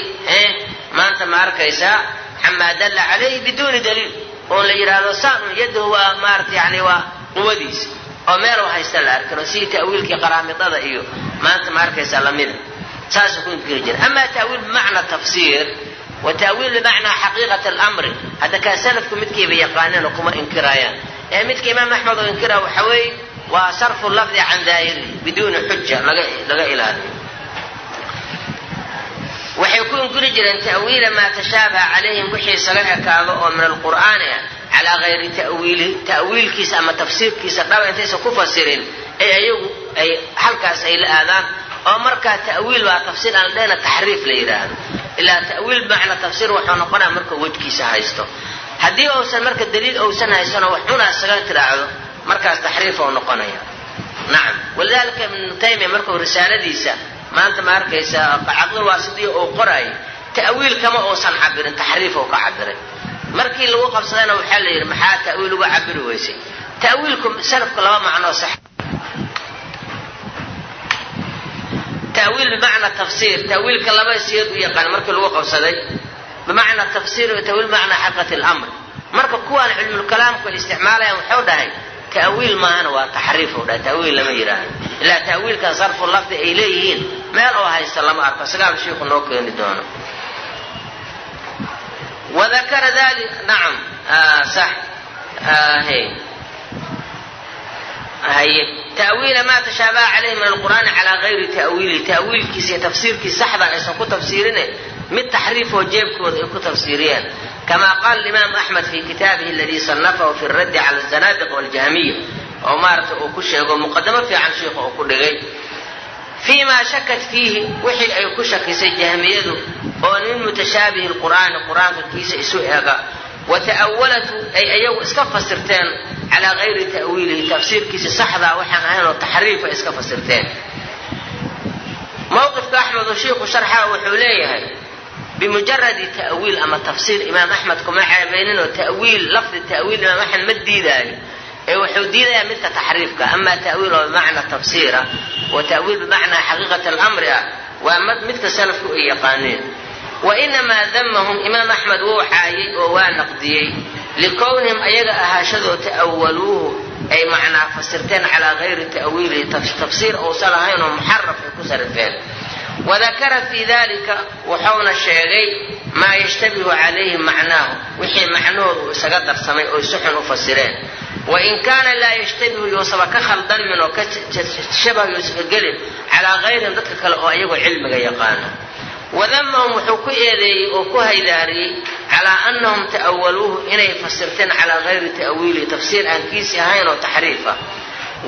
S1: maanta ma arkaysaa camaa dalla calayhi biduuni daliil oo la yidhaahdo saanun yadahu waa maarata yani waa quwadiisa. oo meel u haysta la arkano sidii ta'wiilkii qaraamidada iyo maanta ma arkaysaa lamida. Saasuu ku inkiri jira. Ama ta'wiil bimacna tafsiir wa ta'wiil bimacnaa xaqiiqat alamri. Hadda kaa salafku midkiiba yaqaaneen oo kuma inkiraayaan. Ee midka imaam axmed oo inkira waxa weeye waa sarfu lafdi can daahiri biduuni xuja laga ilaaliyo. Waxay ku inkiri jireen ta'wiila maa tashaabaha calayhim wixii isaga ekaado oo min alqur'aani ah calaa hayri ta'wiilihi ta'wiilkiisa ama tafsiirkiisa dhaba intaysan ku fasirin. Ay ayagu ay halkaas ay la aadaan oo markaa ta'wiil baa tafsiir aan dhehna taxriif la yidhaahdo ilaa ta'wiil bimacna tafsiir wuxuu noqonaya marka wejkiisa haysto. Haddii uusan marka daliil uusan haysano wax isaga tiraacdo markaas taxriif ou noqonaya nacam walidaalika ibnu taymiya markuu risaaladiisa maanta ma arkaysa waasidiya uu qoraayo ta'wiil kama uusan cabirin taxriif ka cabiray markii lagu qabsadayna waxaa la yidhi maxaa ta'wiil uga cabiri weysay? Ta'wiilku salafku laba macnoo sax. Ta'wiil bimacna tafsiir ta'wiilka laba siyood u yaqaan markii lagu qabsaday. Bimacna tafsiir ta'wiil bimacna xaqiqati lamr marka kuwaan cilmulkalaamku ay isticmaalayaan wuxuu dhahay ta'wiil maahana waa taxriif u dhahay ta'wiil lama yidhaahdo ilaa ta'wiilkan sarfu lafdi ay leeyihiin meel oo haysta lama arko sagaal shiiku noo keeni doono wadakara dali nacam sax hay haye ta'wiila maa tashaabaha calayhi min alqur'aani calaa gayri ta'wiilihi ta'wiilkiisa iyo tafsiirkiisa saxda aysan ku tafsiirine mid taxriifoo jeebkooda ay ku tafsiiriyeen kama qaala alimaam axmed fi kitaabihi aladii sanafahu fi raddi cala azanaadiq waljahmiya oo maaragta uu ku sheego muqadamo fiican sheikhu uu ku dhigay fii ma shakat fiihi wixii ay ku shakisay jahmiyadu oo min mutashaabihi lqur'aani qur'aanka kiisa isu ega wa ta'awalatu ay ayagu iska fasirteen calaa gayri ta'wiilihi tafsiirkiisa saxdaa waxaan ahayn oo taxriifa iska fasirteen mowqifka axmed oo shiiku sharxa wuxuu leeyahay bimujaradi ta'wiil ama tafsiir imaam axmed kuma ceebaynin oo ta'wiil lafdi ta'wiil imaam axmed ma diidaayo wuxuu diidayaa midka taxriifka ama ta'wiil oo bimacna tafsiira wa ta'wiil bimacnaa xaqiiqat alamri ah waa midka salafku ay yaqaaneen. Wa inamaa damahum imaam axmed wuu caayay oo waa naqdiyey likownihim ayaga ahaashadoo ta'awaluuhu ay macnaa fasirteen calaa gayri ta'wiilihi tafsiir uusan ahayn oo muxaraf ay ku sarifeen. Wadakara fii dalika wuxuuna sheegay maa yashtabihu calayhi macnaahu wixii macnahoodu isaga darsamay oo si xun u fasireen wain kaana laa yashtabihu yuusaba ka khaldanmin oo ka shabah yuusafa gelin calaa gayrihim dadka kale oo ayagoo cilmiga yaqaana wadamahum wuxuu ku eedeeyey oo ku haydaariyey calaa annahum ta'awaluuhu inay fasirteen calaa gayri ta'wiilihi tafsiir aan kiisi ahayn oo taxriif ah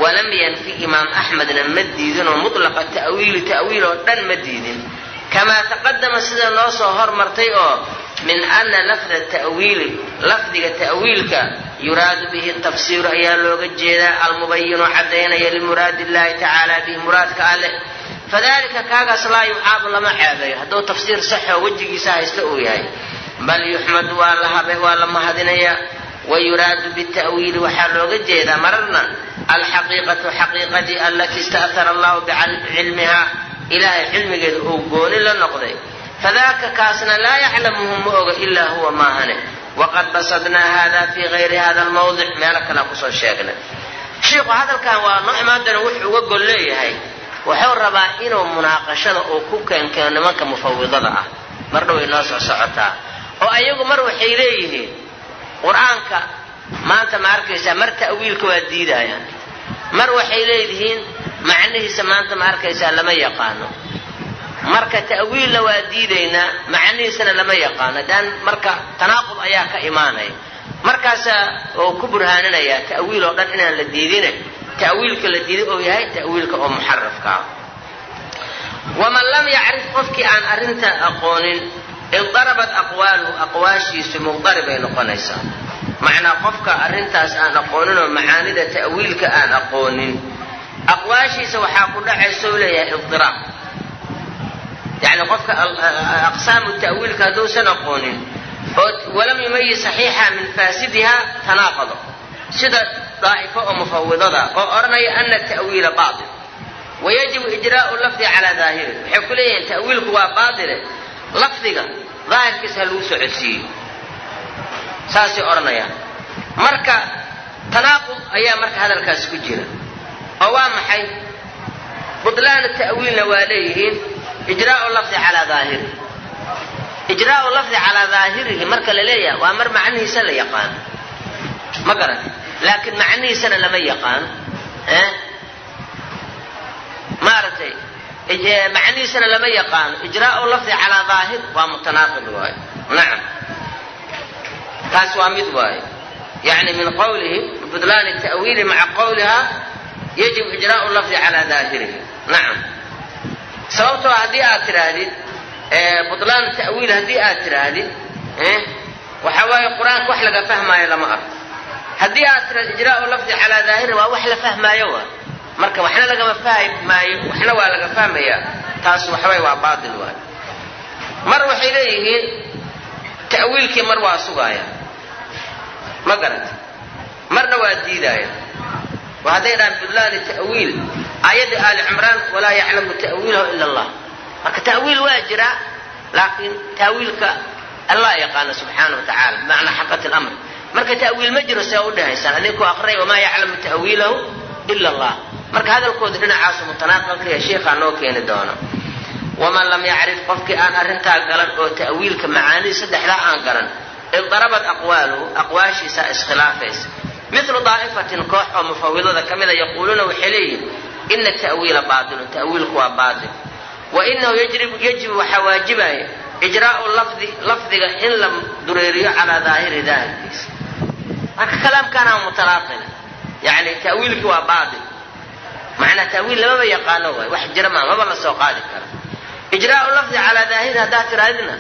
S1: walam yanfi imaam axmedna ma diidinoo mutlaqa ta'wiili ta'wiil oo dhan ma diidin kamaa taqadama sida noo soo hormartay oo min ana lafda ta'wiili lafdiga ta'wiilka yuraadu bihi tafsiiru ayaa looga jeedaa almubayinu caddaynaya limuraadi illahi tacaala bihi muraadka alleh fadalika kaagaas laa yucaabu lama ceebayo hadduu tafsiir saxoo wejigiisa haysta uu yahay. Bal yuxmadu waa la mahadinayaa wayuraadu bita'wiili waxaa looga jeedaa mararna alxaqiiqatu xaqiiqadii alatii ista'hara allahu bicilmiha ilaahay cilmigeeda uu gooni la noqday fadaaka kaasna laa yaclamuhu ma oga ilaa huwa maahane waqad basadnaa hada fii gayri hada almawdic meelo kalean ku soo sheegnay shiikhu hadalkan waa noo imaadana wuxuu uga gol leeyahay wuxuu rabaa inuu munaaqashada uu ku keenkeeno nimanka mufawidada ah mar dhoway noo soo socotaa oo ayagu mar waxay leeyihiin qur'aanka maanta ma arkaysaa mar ta'wiilka waa diidayaan mar waxay leedihiin macnihiisa maanta ma arkaysaa lama yaqaano marka ta'wiilna waa diidaynaa macnihiisana lama yaqaano. Daan marka tanaaqud ayaa ka imaanaya. Markaasaa oo ku burhaaninayaa ta'wiil oo dhan inaan la diidine ta'wiilka la diiday oo yahay ta'wiilka oo muxarafka ah. Waman lam yacrif qofkii aan arrinta aqoonin idarabat aqwaaluhu aqwaashiisu muqdaribay noqonaysaa. Macnaa qofka arrintaas aan aqoonin oo macaanida ta'wiilka aan aqoonin aqwaashiisa waxaa ku dhacaysa u leeyahay idiraab yacni qofka aqsaamu ta'wiilka hadduusan aqoonin oo walam yumayiz saxiixa min faasidiha tanaaqado sida daa'ifo oo mufawidada oo odhanaya ana ta'wiila baatil wayajibu ijraa'u lafdi calaa daahiri waxay ku leeyihiin ta'wiilku waa baatile lafdiga daahirkiisa ha lagu socodsiiyo saasay odhanayaan marka tanaaqud ayaa marka hadalkaas ku jira oo waa maxay budlaanu ta'wiilna waa leeyihiin ijraau lafdi calaa daahirihi ijraau lafdi calaa daahirihi marka la leeyahay waa mar macnihiisa la yaqaano ma garata laakiin macnihiisana lama yaqaano maaragtay macnihiisana lama yaqaano ijraau lafdi calaa daahir waa mutanaaqid waayo nacam taas waa mid waayo yani min qawlihi budlaani ta'wiili maca qawliha yajib ijraau lafdi calaa daahirihi. Nacam sababtoo haddii aad tidhaahdid budlaan ta'wiil haddii aad tidhaahdid waxa waaye qur'aanka wax laga fahmaayo lama arko. Haddii aad tidhahd ijraau lafdi calaa daahirihi waa wax la fahmaayo waa. Marka waxna lagama fahmaayo waxna waa laga fahmayaa. Taas waxbay waa baatil waayo mar waxay leeyihiin ta'wiilkii mar waa sugaaya. Ma garata marna waa diidaaya wa hadday dhahaan budlaani ta'wiil aayaddii aali cimraan walaa yaclamu ta'wiilahu ila allah marka ta'wiil waa jiraa laakiin ta'wiilka allah yaqaana subxaana wa tacala bimacnaa xaqat lamr marka ta'wiil ma jiro see u dhahaysaan adinkoo aqray wamaa yaclamu ta'wiilahu ila allah marka hadalkooda dhinacaasu mutanaaqalkaya sheikhaa noo keeni doono waman lam yacrif qofkii aan arrintaa galan oo ta'wiilka macaanii saddexdaa aan garan iddarabad aqwaaluhu aqwaashiisa iskhilaafaysa milu daa'ifatin koox oo mufawidada ka mida yaquuluuna waxay leeyihiin ina ta'wiila baatilun ta'wiilku waa baatil wa inahu yajibu waxaa waajibaya ijraau lafdi lafdiga in la dureeriyo calaa daahiri daahirkiisa marka kalaamkaana mutanaaqila yani ta'wiilkii waa baatil macnaa ta'wiil lamaba yaqaano waay wax jira maa maba la qaadi kara ijraau lafdi calaa daahiri haddaad tirahdina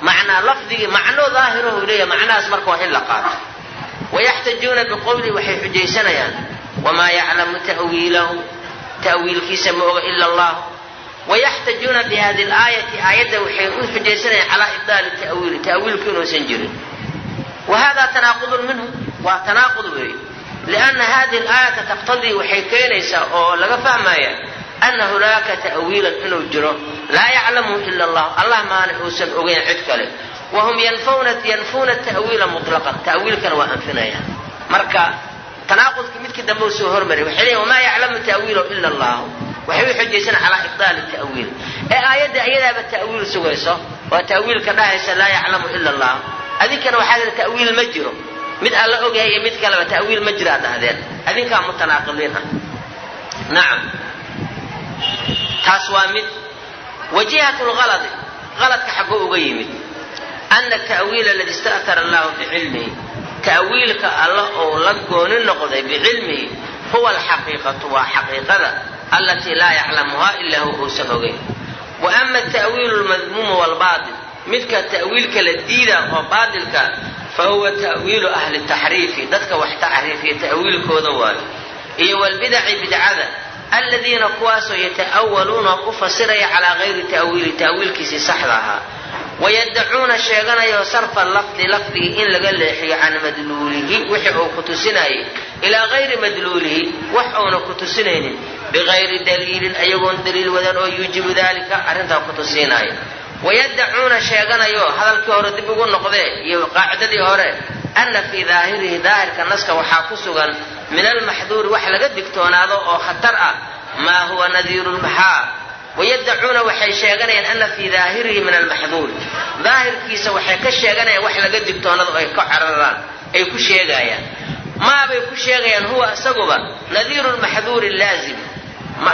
S1: macnaa lafdigii macno daahirahu leeyahay macnahaas marka waa in la qaato wayaxtajuuna biqowlihi waxay xujaysanayaan wamaa yaclamu ta'wiilahu ta'wiilkiisa ma oga ila allah wayaxtajuuna bi hadi laayati aayadda waxay u xujaysanayaan calaa ibdaali ta'wiili ta'wiilku inuusan jirin. Wa tanaaqudun minhu waa tanaaqud weeye lianna hadihi alaayata taqtadii waxay keenaysaa oo laga fahmaya ana hunaaka ta'wiilan inuu jiro. Laa yaclamuhu ila allah allah maana uusan ogeyn cid kale. Wahum yanfuuna ta'wiila mutlaqan ta'wiilkana waa anfinayaan marka tanaaqudka midkii dambe u soo hormaray waxay leeyiin wamaa yaclamu ta'wiilahu ila allah waxay u xujaysan calaa ibdaali ta'wiil. Ee aayadda iyadaaba ta'wiil sugayso waa ta'wiilka dhahaysa laa yaclamu ila allah adinkana waxaa lia ta'wiil ma jiro. Mid alla ogyahay iyo mid kaleba ta'wiil ma jiraa dhahdeen adinkaa mutanaaqidiin ah nacam taas waa mid wajihat lhaladi haladka xaggoo uga yimid. Ana ta'wiila aladi ista'tara allahu bicilmihi ta'wiilka alla ou la gooni noqday bicilmihi huwa alxaqiiqatu waa xaqiiqada allatii laa yaclamuhaa ilaa huwa uusan ogeyn wa ama ta'wiilu lmadmuumu waalbaatil midka ta'wiilka la diida oo baatilka fa huwa ta'wiilu ahli taxriifi dadka wax taxriifiya ta'wiilkooda waayo iyo walbidaci bidcada aladiina kuwaasoo yata'awaluuna u fasiraya calaa gayri ta'wiili ta'wiilkiisii saxda ahaa wayaddacuuna sheeganayo sarfa lafdi lafdigii in laga leexiyo can madluulihi wixii uu ku tusinayay ilaa gayri madluulihi wax uuna ku tusinaynin bigayri daliilin ayagoon daliil wadan oo yuujibu dalika arrintaa ku tusiinaayo wayaddacuuna sheeganayo hadalkii hore dib ugu noqdee iyo qaacidadii hore ana fii daahirihi daahirka naska waxaa ku sugan min almaxduuri wax laga digtoonaado oo khatar ah maa huwa nadiiru lmaxaa wayaddacuuna waxay sheeganayaan ana fii daahirihi min almaxduuri daahirkiisa waxay ka sheeganayaan wax laga digtoonado ay ka cararaan ay ku sheegayaan maabay ku sheegayaan huwa isaguba nadiiru lmaxduuri laazim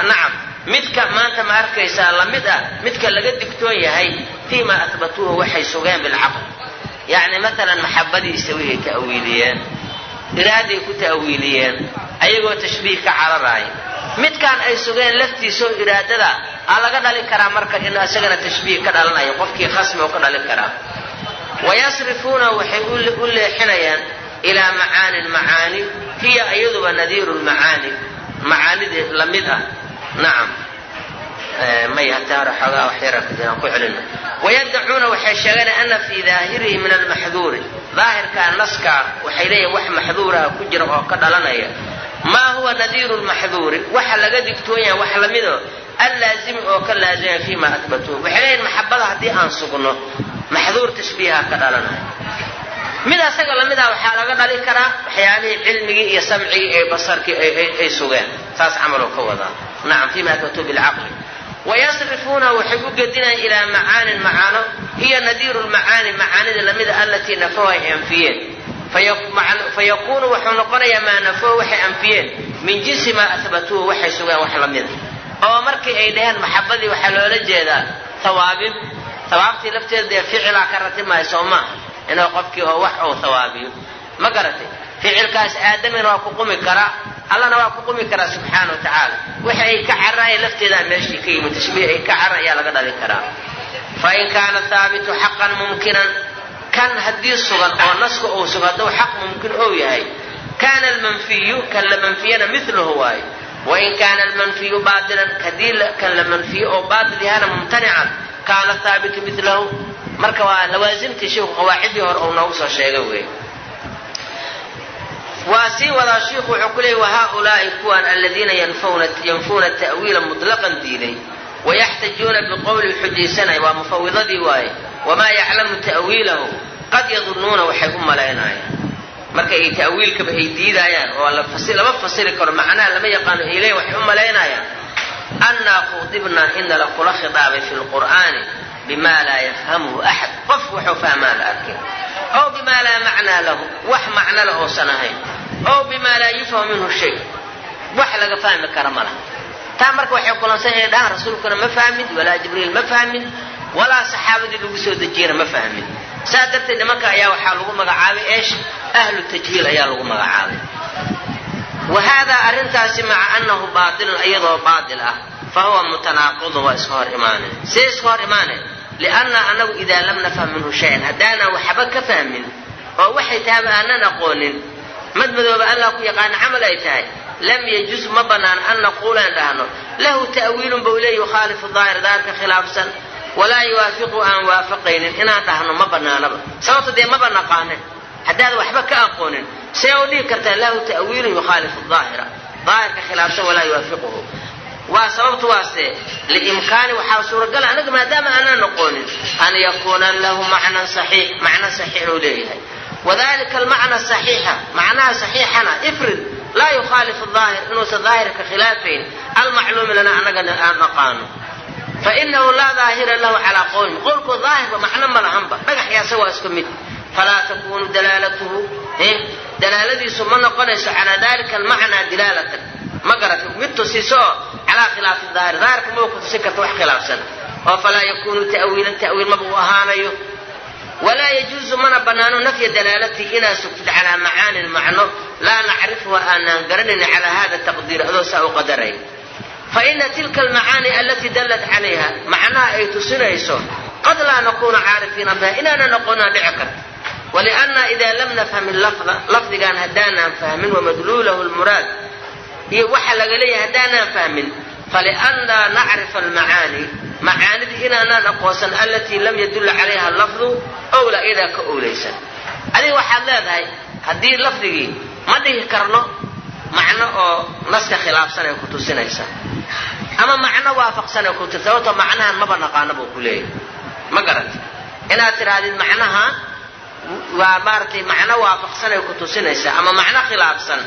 S1: nacam midka maanta ma arkaysaa la mid ah midka laga digtoon yahay fii ma ahbatuuhu waxay sugeen bilcaql yacni maalan maxabadiisa waxay ta'wiiliyeen iraaday ku ta'wiiliyeen ayagoo tashbiih ka cararaaya midkaan ay sugeen laftiisoo iraadada aa laga dhalin karaa marka in isagana tashbiih ka dhalanayo. Qofkii khasmi oo ka dhalin karaa. Wayasrifuuna waxay u leexinayaan ilaa macaanin macaani. Hiya iyaduba nadiiru lmacaani macaanidii la mid ah. Nacam may hataa hore xoogaa wax yara ka jiraan ku celina wayaddacuuna waxay sheeganaya ana fii daahirihi min almaxduuri. Daahirkaa naskaa waxay leeyihiin wax maxduuraha ku jira oo ka dhalanaya. Maa huwa nadiiru lmaxduuri waxa laga digtoon yahay wax lamido allaazimi oo ka laazima fii ma ahbatuuh waxay leeyihiin maxabada haddii aan sugno maxduur tashbiiha ka dhalanaya mid asaga lamidaa waxaa laga dhali karaa waxyaalihii cilmigii iyo samcigii ee basarkii ay sugeen saas camaloo ka wadaa nacam fii ma bilcaqli wayasrifuunaha waxay u gedinayaan ilaa macaanin macaano hiya nadiiru lmacaani macaanida lamida alatii nafahu ay anfiyeen fayakuunu wuxuu noqonayaa maa nafahu waxay anfiyeen min jinsi maa ahbatuuhu waxay sugaan wax lamida oo markii ay dhaheen maxabadii waxaa loola jeedaa hawaabin hawaabtii lafteeda dee ficilaa ka ratimayo soo maaha inuu qofkii oo wax uu hawaabiyo ma garatay ficilkaas aadamina waa ku qumi karaa allana waa ku qumi karaa subxaana wa tacaala. Waxa ay ka cararaayeen lafteedaa meeshii ka yimid tashbiih ay ka carar ayaa laga dhalin karaa. Fain kaana haabitu xaqan mumkinan kan haddii sugan oo naska uu sugo hadduu xaq mumkin ou yahay. Kaana almanfiyu kan la manfiyana miluhu waayo wain kaana almanfiyu baailan haddii kan la manfiyo oo baatil yahana mumtanican kaana haabitu milahu marka waa lawaasimtii shiku qawaacidii hore uu noogu soo sheegay wey waa sii wadaa shiiku wuxuu ku leeyay wahaulaai kuwan aladiina yanfuuna ta'wiila mutlaqan diiday wayaxtajuuna biqowli xujaysanaya waa mufawidadii waaye wamaa yaclamu marka ay ta'wiilkaba ay diidaayaan oo lama fasiri karo macnaha lama yaqaano leeyin waxay u malaynayaan. Annaa khudibnaa ina la kula khidaabay fi lqur'aani bima laa yafhamuhu axad qof wuxuu fahmaa la arkin. Ow bimaa laa macnaa lahu. Wax macno le oosan ahayn. Ow bimaa laa yufhamu minhu shay. Wax laga fahmi kara ma taa marka waxay kulansan inay dhahaan rasuulkuna ma fahmin walaa jibriil ma fahmin walaa saxaabadii lagu soo dejiyana ma fahmin saa darteed nimanka ayaa waxaa lagu magacaabay eesh ahlu tajhiil ayaa lagu magacaabay. Wa haadaa arrintaasi maca annahu baatilun iyadoo baatil ah fa huwa waa iska hor imaaneen see iska hor imaaneen lianna anagu idaa lam nafham minhu shayan waxba ka fahmin oo waxay tahayba aanan aqoonin madmadooba allah ku yaqaana camal ay tahay lam yajuz ma bannaan an naquulaan dhahno. Lahu ta'wiilun bau leey yukhaalifu daahir daarka khilaafsan walaa yuwaafiqu aan waafaqaynin. Inaan dhahno ma bannaanaba. Sababta dee maba naqaanin haddaad waxba ka aqoonin see u dhihi kartaa lahu ta'wiilun yukhaalifu daahira daahirka khilaafsan walaa yuwaafiquhu. Waa sababtu waase liimkaani waxaa suuragala anaga maadaama aanaan noqoonin an yakuuna lahu macnan saxiix. Macno saxiix uu leeyahay. Wadalika almacna saxiixa macnaha saxiixana ifrid laa yukhaalifu daahir inuusan daahirka khilaafayn almacluumi lana annagana aan naqaano fainahu laa daahira lahu calaa qowlin qowlkoo daahirba macno ma lahanba dhagaxyaasa waa isku mid falaa takunu dalaalatuhu dalaaladiisu ma noqonayso calaa dalika almacnaa dilaalatan ma garata mid tusiso calaa khilaafi daahir daahirka ma ku tusin karta wax khilaafsan oo falaa yakunu ta'wiilan ta'wiil maba u ahaanayo walaa yajuusu mana bannaano nafya dalaalatii inaad sugtid calaa macaanin macno laa nacrifuha aanaan garanayni calaa hada taqdiir adoo saa u qadaray fa ina tilka almacaani alatii dallat calayha macnaha ay tusinayso qad laa nakuuna caarifiina biha inaanan aqoonaan dhici karta. Walianna idaa lam nafham illafda lafdigaan haddaanaan fahmin wamadluulahu lmuraad iyo waxa laga leeyahay haddaanaan fahmin faliannaa nacrifa almacaani macaanidii inaanaan aqoonsan alatii lam yadulla calayha lafdu owla iyadaa ka owlaysan adiga waxaad leedahay haddii lafdigii ma dhihi karno macno oo naska khilaafsan ay ku tusinaysa ama macno waafaqsan ay ku tir sababtoo macnahan maba naqaano buu ku leeyahay. Ma garata inaad tidhaahdid macnahan waa maaragtay macno waafaqsan ay ku tusinaysaa ama macno khilaafsan.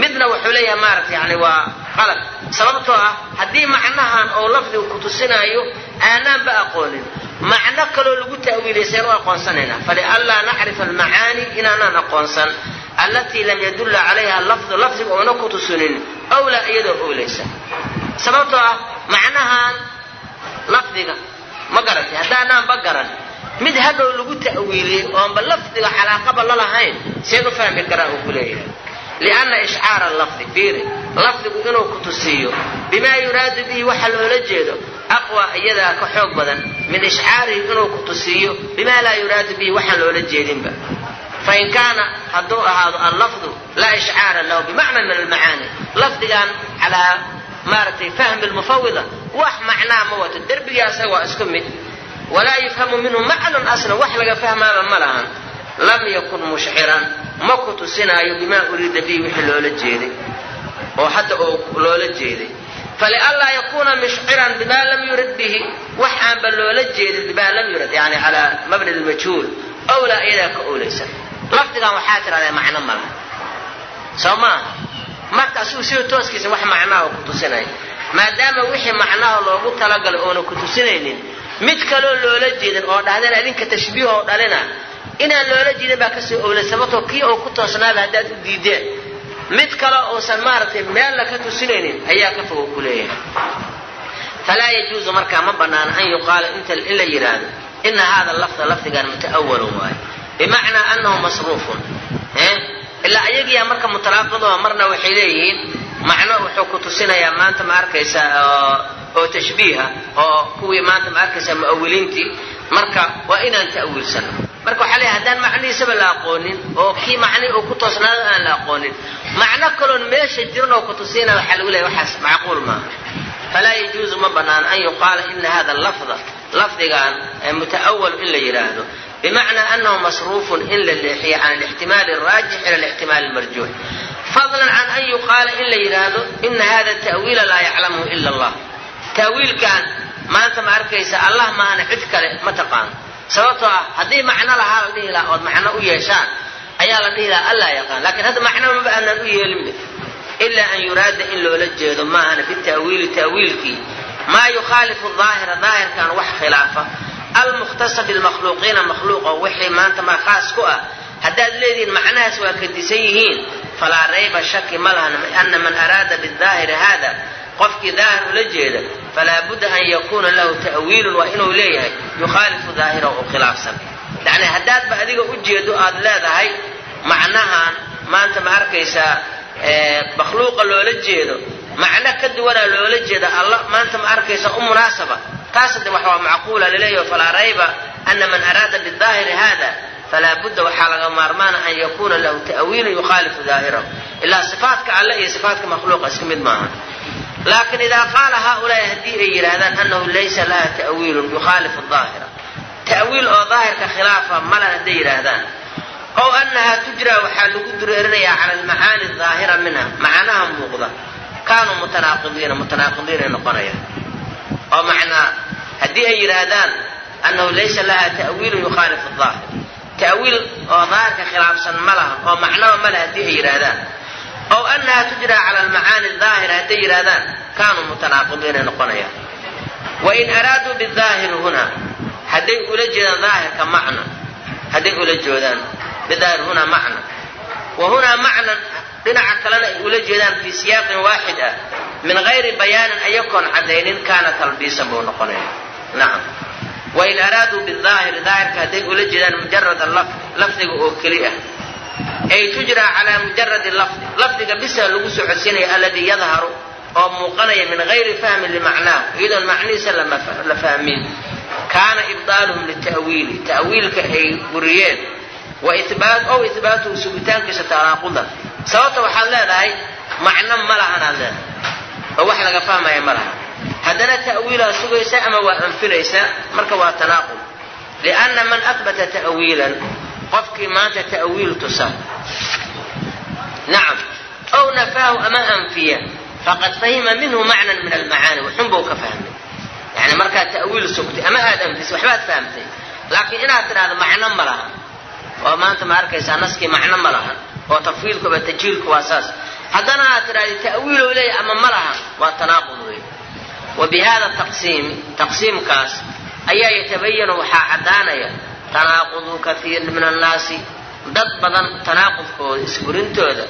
S1: Midna wuxuu leeyahay maaragta yani waa qalad. Sababtoo ah haddii macnahan oo lafdigu ku tusinaayo aanaanba aqoonin. Macno kaloo lagu ta'wiilayseen u aqoonsanaynaa falianlaa nacrifa almacaani inaanaan aqoonsan. Allatii lam yadulla calayha lafdu lafdiga oona ku tusinin owlaa iyadoo owlaysa sababtoo ah macnahan lafdiga ma garatay haddaanaanba garan. Mid hadhow lagu ta'wiiliyey oonba lafdiga calaaqaba la lahayn seen u fahmi karaa uu ku leeyahay. Lianna ishcaara lafdi fiiri. Lafdigu inuu ku tusiiyo bimaa yuraadu bihi waxa loola jeedo aqwa iyadaa ka xoog badan min ishcaarihi inuu ku tusiiyo bimaa laa yuraadu bihi waxaan loola jeedinba. Fain kaana hadduu ahaado allafdu laa ishcaara lahu bimacna min almacaani. Lafdigan calaa maaragtay fahmi lmufawida wax macnaa ma wato derbigii asaga waa isku mid. Walaa yufhamu minhu macnan aslan wax laga fahmaaba ma lahan. Lam yakun mushciran ma ku tusinaayo bimaa uriida bihi wixii loola jeeday oo hadda oo loola jeeday. Falianlaa yakuuna mushciran bimaa lam yurid bihi wax aanba loola jeedin bimaa lam yurad yani calaa mabni lmajhuul owlaa iyadaa ka owlaysan lafdigan waxaa tidhahdaa macno ma laha. Soo maaha marka asuu sida tooskiisa wax macnaa oo ku tusinaya maadaama wixii macnaha loogu talagalay oona ku tusinaynin mid kaloo loola jeedin oo dhahdeen adinka tashbiihoo dhalina inaan loola jeedin baa ka soo owlay sababtoo kii oo ku toosnaaba haddaad u diideen. Mid kale uusan maaragtay meella ka tusinaynin ayaa ka fogo ku leeyahay. Falaa yajuusu markaa ma banaana an yuqaala inta in la yidhaahdo ina hada lafda lafdigan muta'awalun waayo bimacnaa anahu masruufun ilaa ayagiyaa marka mutalaaqido marna waxay leeyihiin macno wuxuu ku tusinayaa maanta ma arkaysa oo tashbiiha oo kuwii maanta ma arkaysa mu'awiliintii. Marka waa inaan ta'wiilsano marka waxaa leeyahay haddaan macnihiisaba la aqoonin oo kii macnihi uu ku toosnaado aan la aqoonin. Macno kaloon meesha jirin oo ku tusinaya waxaa lagu leeyahy waxaas macquul maaha falaa yajuuzu ma banaano an yuqaala ina hada lafda lafdigan muta'awal in la yidhaahdo bimacnaa anahu masruufun in la leexiyo can alixtimaali araajix ila alixtimaali almarjuux fadlan can an yuqaala in la yidhaahdo ina hada ta'wiila laa yaclamuhu ila allah ta'wiilkan maanta ma arkaysa allah maahana cid kale ma taqaano sababtoo ah haddii macno lahaa la dhihi lahaa ood macno u yeeshaan ayaa la dhihi lahaa allaa yaqaan lakiin hadda macno maba aanaan u yeelinba ilaa an yuraada in loola jeedo maahana bita'wiili ta'wiilkii maa yukhaalifu daahira daahirkan wax khilaafa almukhtasa bilmakhluuqiina makhluuqa wixii maanta maa khaas ku ah. Haddaad leedihiin macnahaas waa kadisan yihiin. Falaa rayba shaki ma lahan ana man araada bidaahiri hada qofkii daahir ula jeeda falaa budda an yakuuna lahu ta'wiilun waa inuu leeyahay yukhaalifu daahira oo khilaafsan. Yacni haddaadba adiga u jeedo aad leedahay macnahan maanta ma arkaysaa makhluuqa loola jeedo. Macno ka duwanaa loola jeeda alla maanta ma arkaysa u munaasaba taas hadde wax waa macquula laleeyaho falaa rayba ana man araada bidaahiri hada falaa budda waxaa laga maarmaana an yakuuna lahu ta'wiilun yukhaalifu daahirahu. Ilaa sifaatka alle iyo sifaatka makhluuqa isku mid maaha. Laakiin idaa qaala haaulaai haddii ay yidhaahdaan anahu laysa laha ta'wiilun yukhaalifu daahira. Ta'wiil oo daahirka khilaafa malan hadday yidhaahdaan. Ow annahaa tujraa waxaa lagu dureerinayaa cala almacaani daahira minha macnaha muuqda. Kaanuu mutanaaqidiina mutanaaqidiinay noqonayaan oo macnaa haddii ay yidhaahdaan annahu laysa laha ta'wiilun yukhaalifu daahir ta'wiil oo daahirka khilaafsan ma laha oo macnaba ma laha haddii ay yidhaahdaan ow annaha tujraa cala almacaani daahira hadday yidhahdaan kaanuu mutanaaqidiinay noqonayaan. Wain araaduu bidaahiri huna hadday ula jeedaan daahirka macna hadday ula jeedaan bidaahir huna macna. Wa hunaa macnan dhinaca kalena ay ula jeedaan fii siyaaqin waaxid ah min gayri bayaanin ayakoon caddaynin kaana talbiisan buu noqonaya nacam wain araaduu bidaahiri daahirka hadday ula jeedaan mujarada lafdiga oo keli ah. Ay tujraa calaa mujaradi lafdi lafdiga bisa lagu soo codsiinaya alladii yadharu oo muuqanaya min gayri fahmin limacnaahu iyadoon macnihiisa la fahmin. Kaana ibdaaluhum lita'wiili ta'wiilka ay buriyeen. Ow ihbaatuhu sugitaankiisa tanaaqudan sababta waxaad leedahay macno ma lahanaad leedahay oo wax laga fahmaya ma laha. Haddana ta'wiilaa sugaysa ama waa anfinaysa marka waa tanaaqud lianna man ahbata ta'wiilan qofkii maanta ta'wiil tusa. Nacam. Ow nafaahu ama anfiya faqad fahima minhu macnan min almacaani wuxunbuu ka fahmay. Yani markaad ta'wiil sugtay ama aad anfisay waxbaad fahamtay. Laakiin inaad tidhahdo macno ma laha. Oo maanta ma arkaysaa naskii macno ma lahan oo tafwiilkuba tajiilku waa saas. Haddana aad tidhahdi ta'wiilow leeya ama ma lahan waa tanaaqud wey wa bi hada taqsiimi taqsiimkaas ayaa yatabayanu waxaa caddaanaya tanaaqudu kaiir min annaasi. Dad badan tanaaqudkooda isburintooda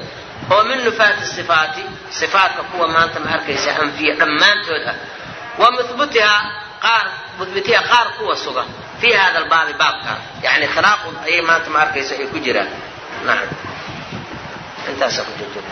S1: oo min nufaati sifaati sifaatka kuwa maanta ma arkaysa anfiya dhammaantood ah. Wa muhbutihaa qaar muhbitiha qaar kuwa suga fii hada albaabi baabkaa yani tanaaqud ayay maanta ma arkaysa ay ku jiraan. Nacam intaasaa ku jirjira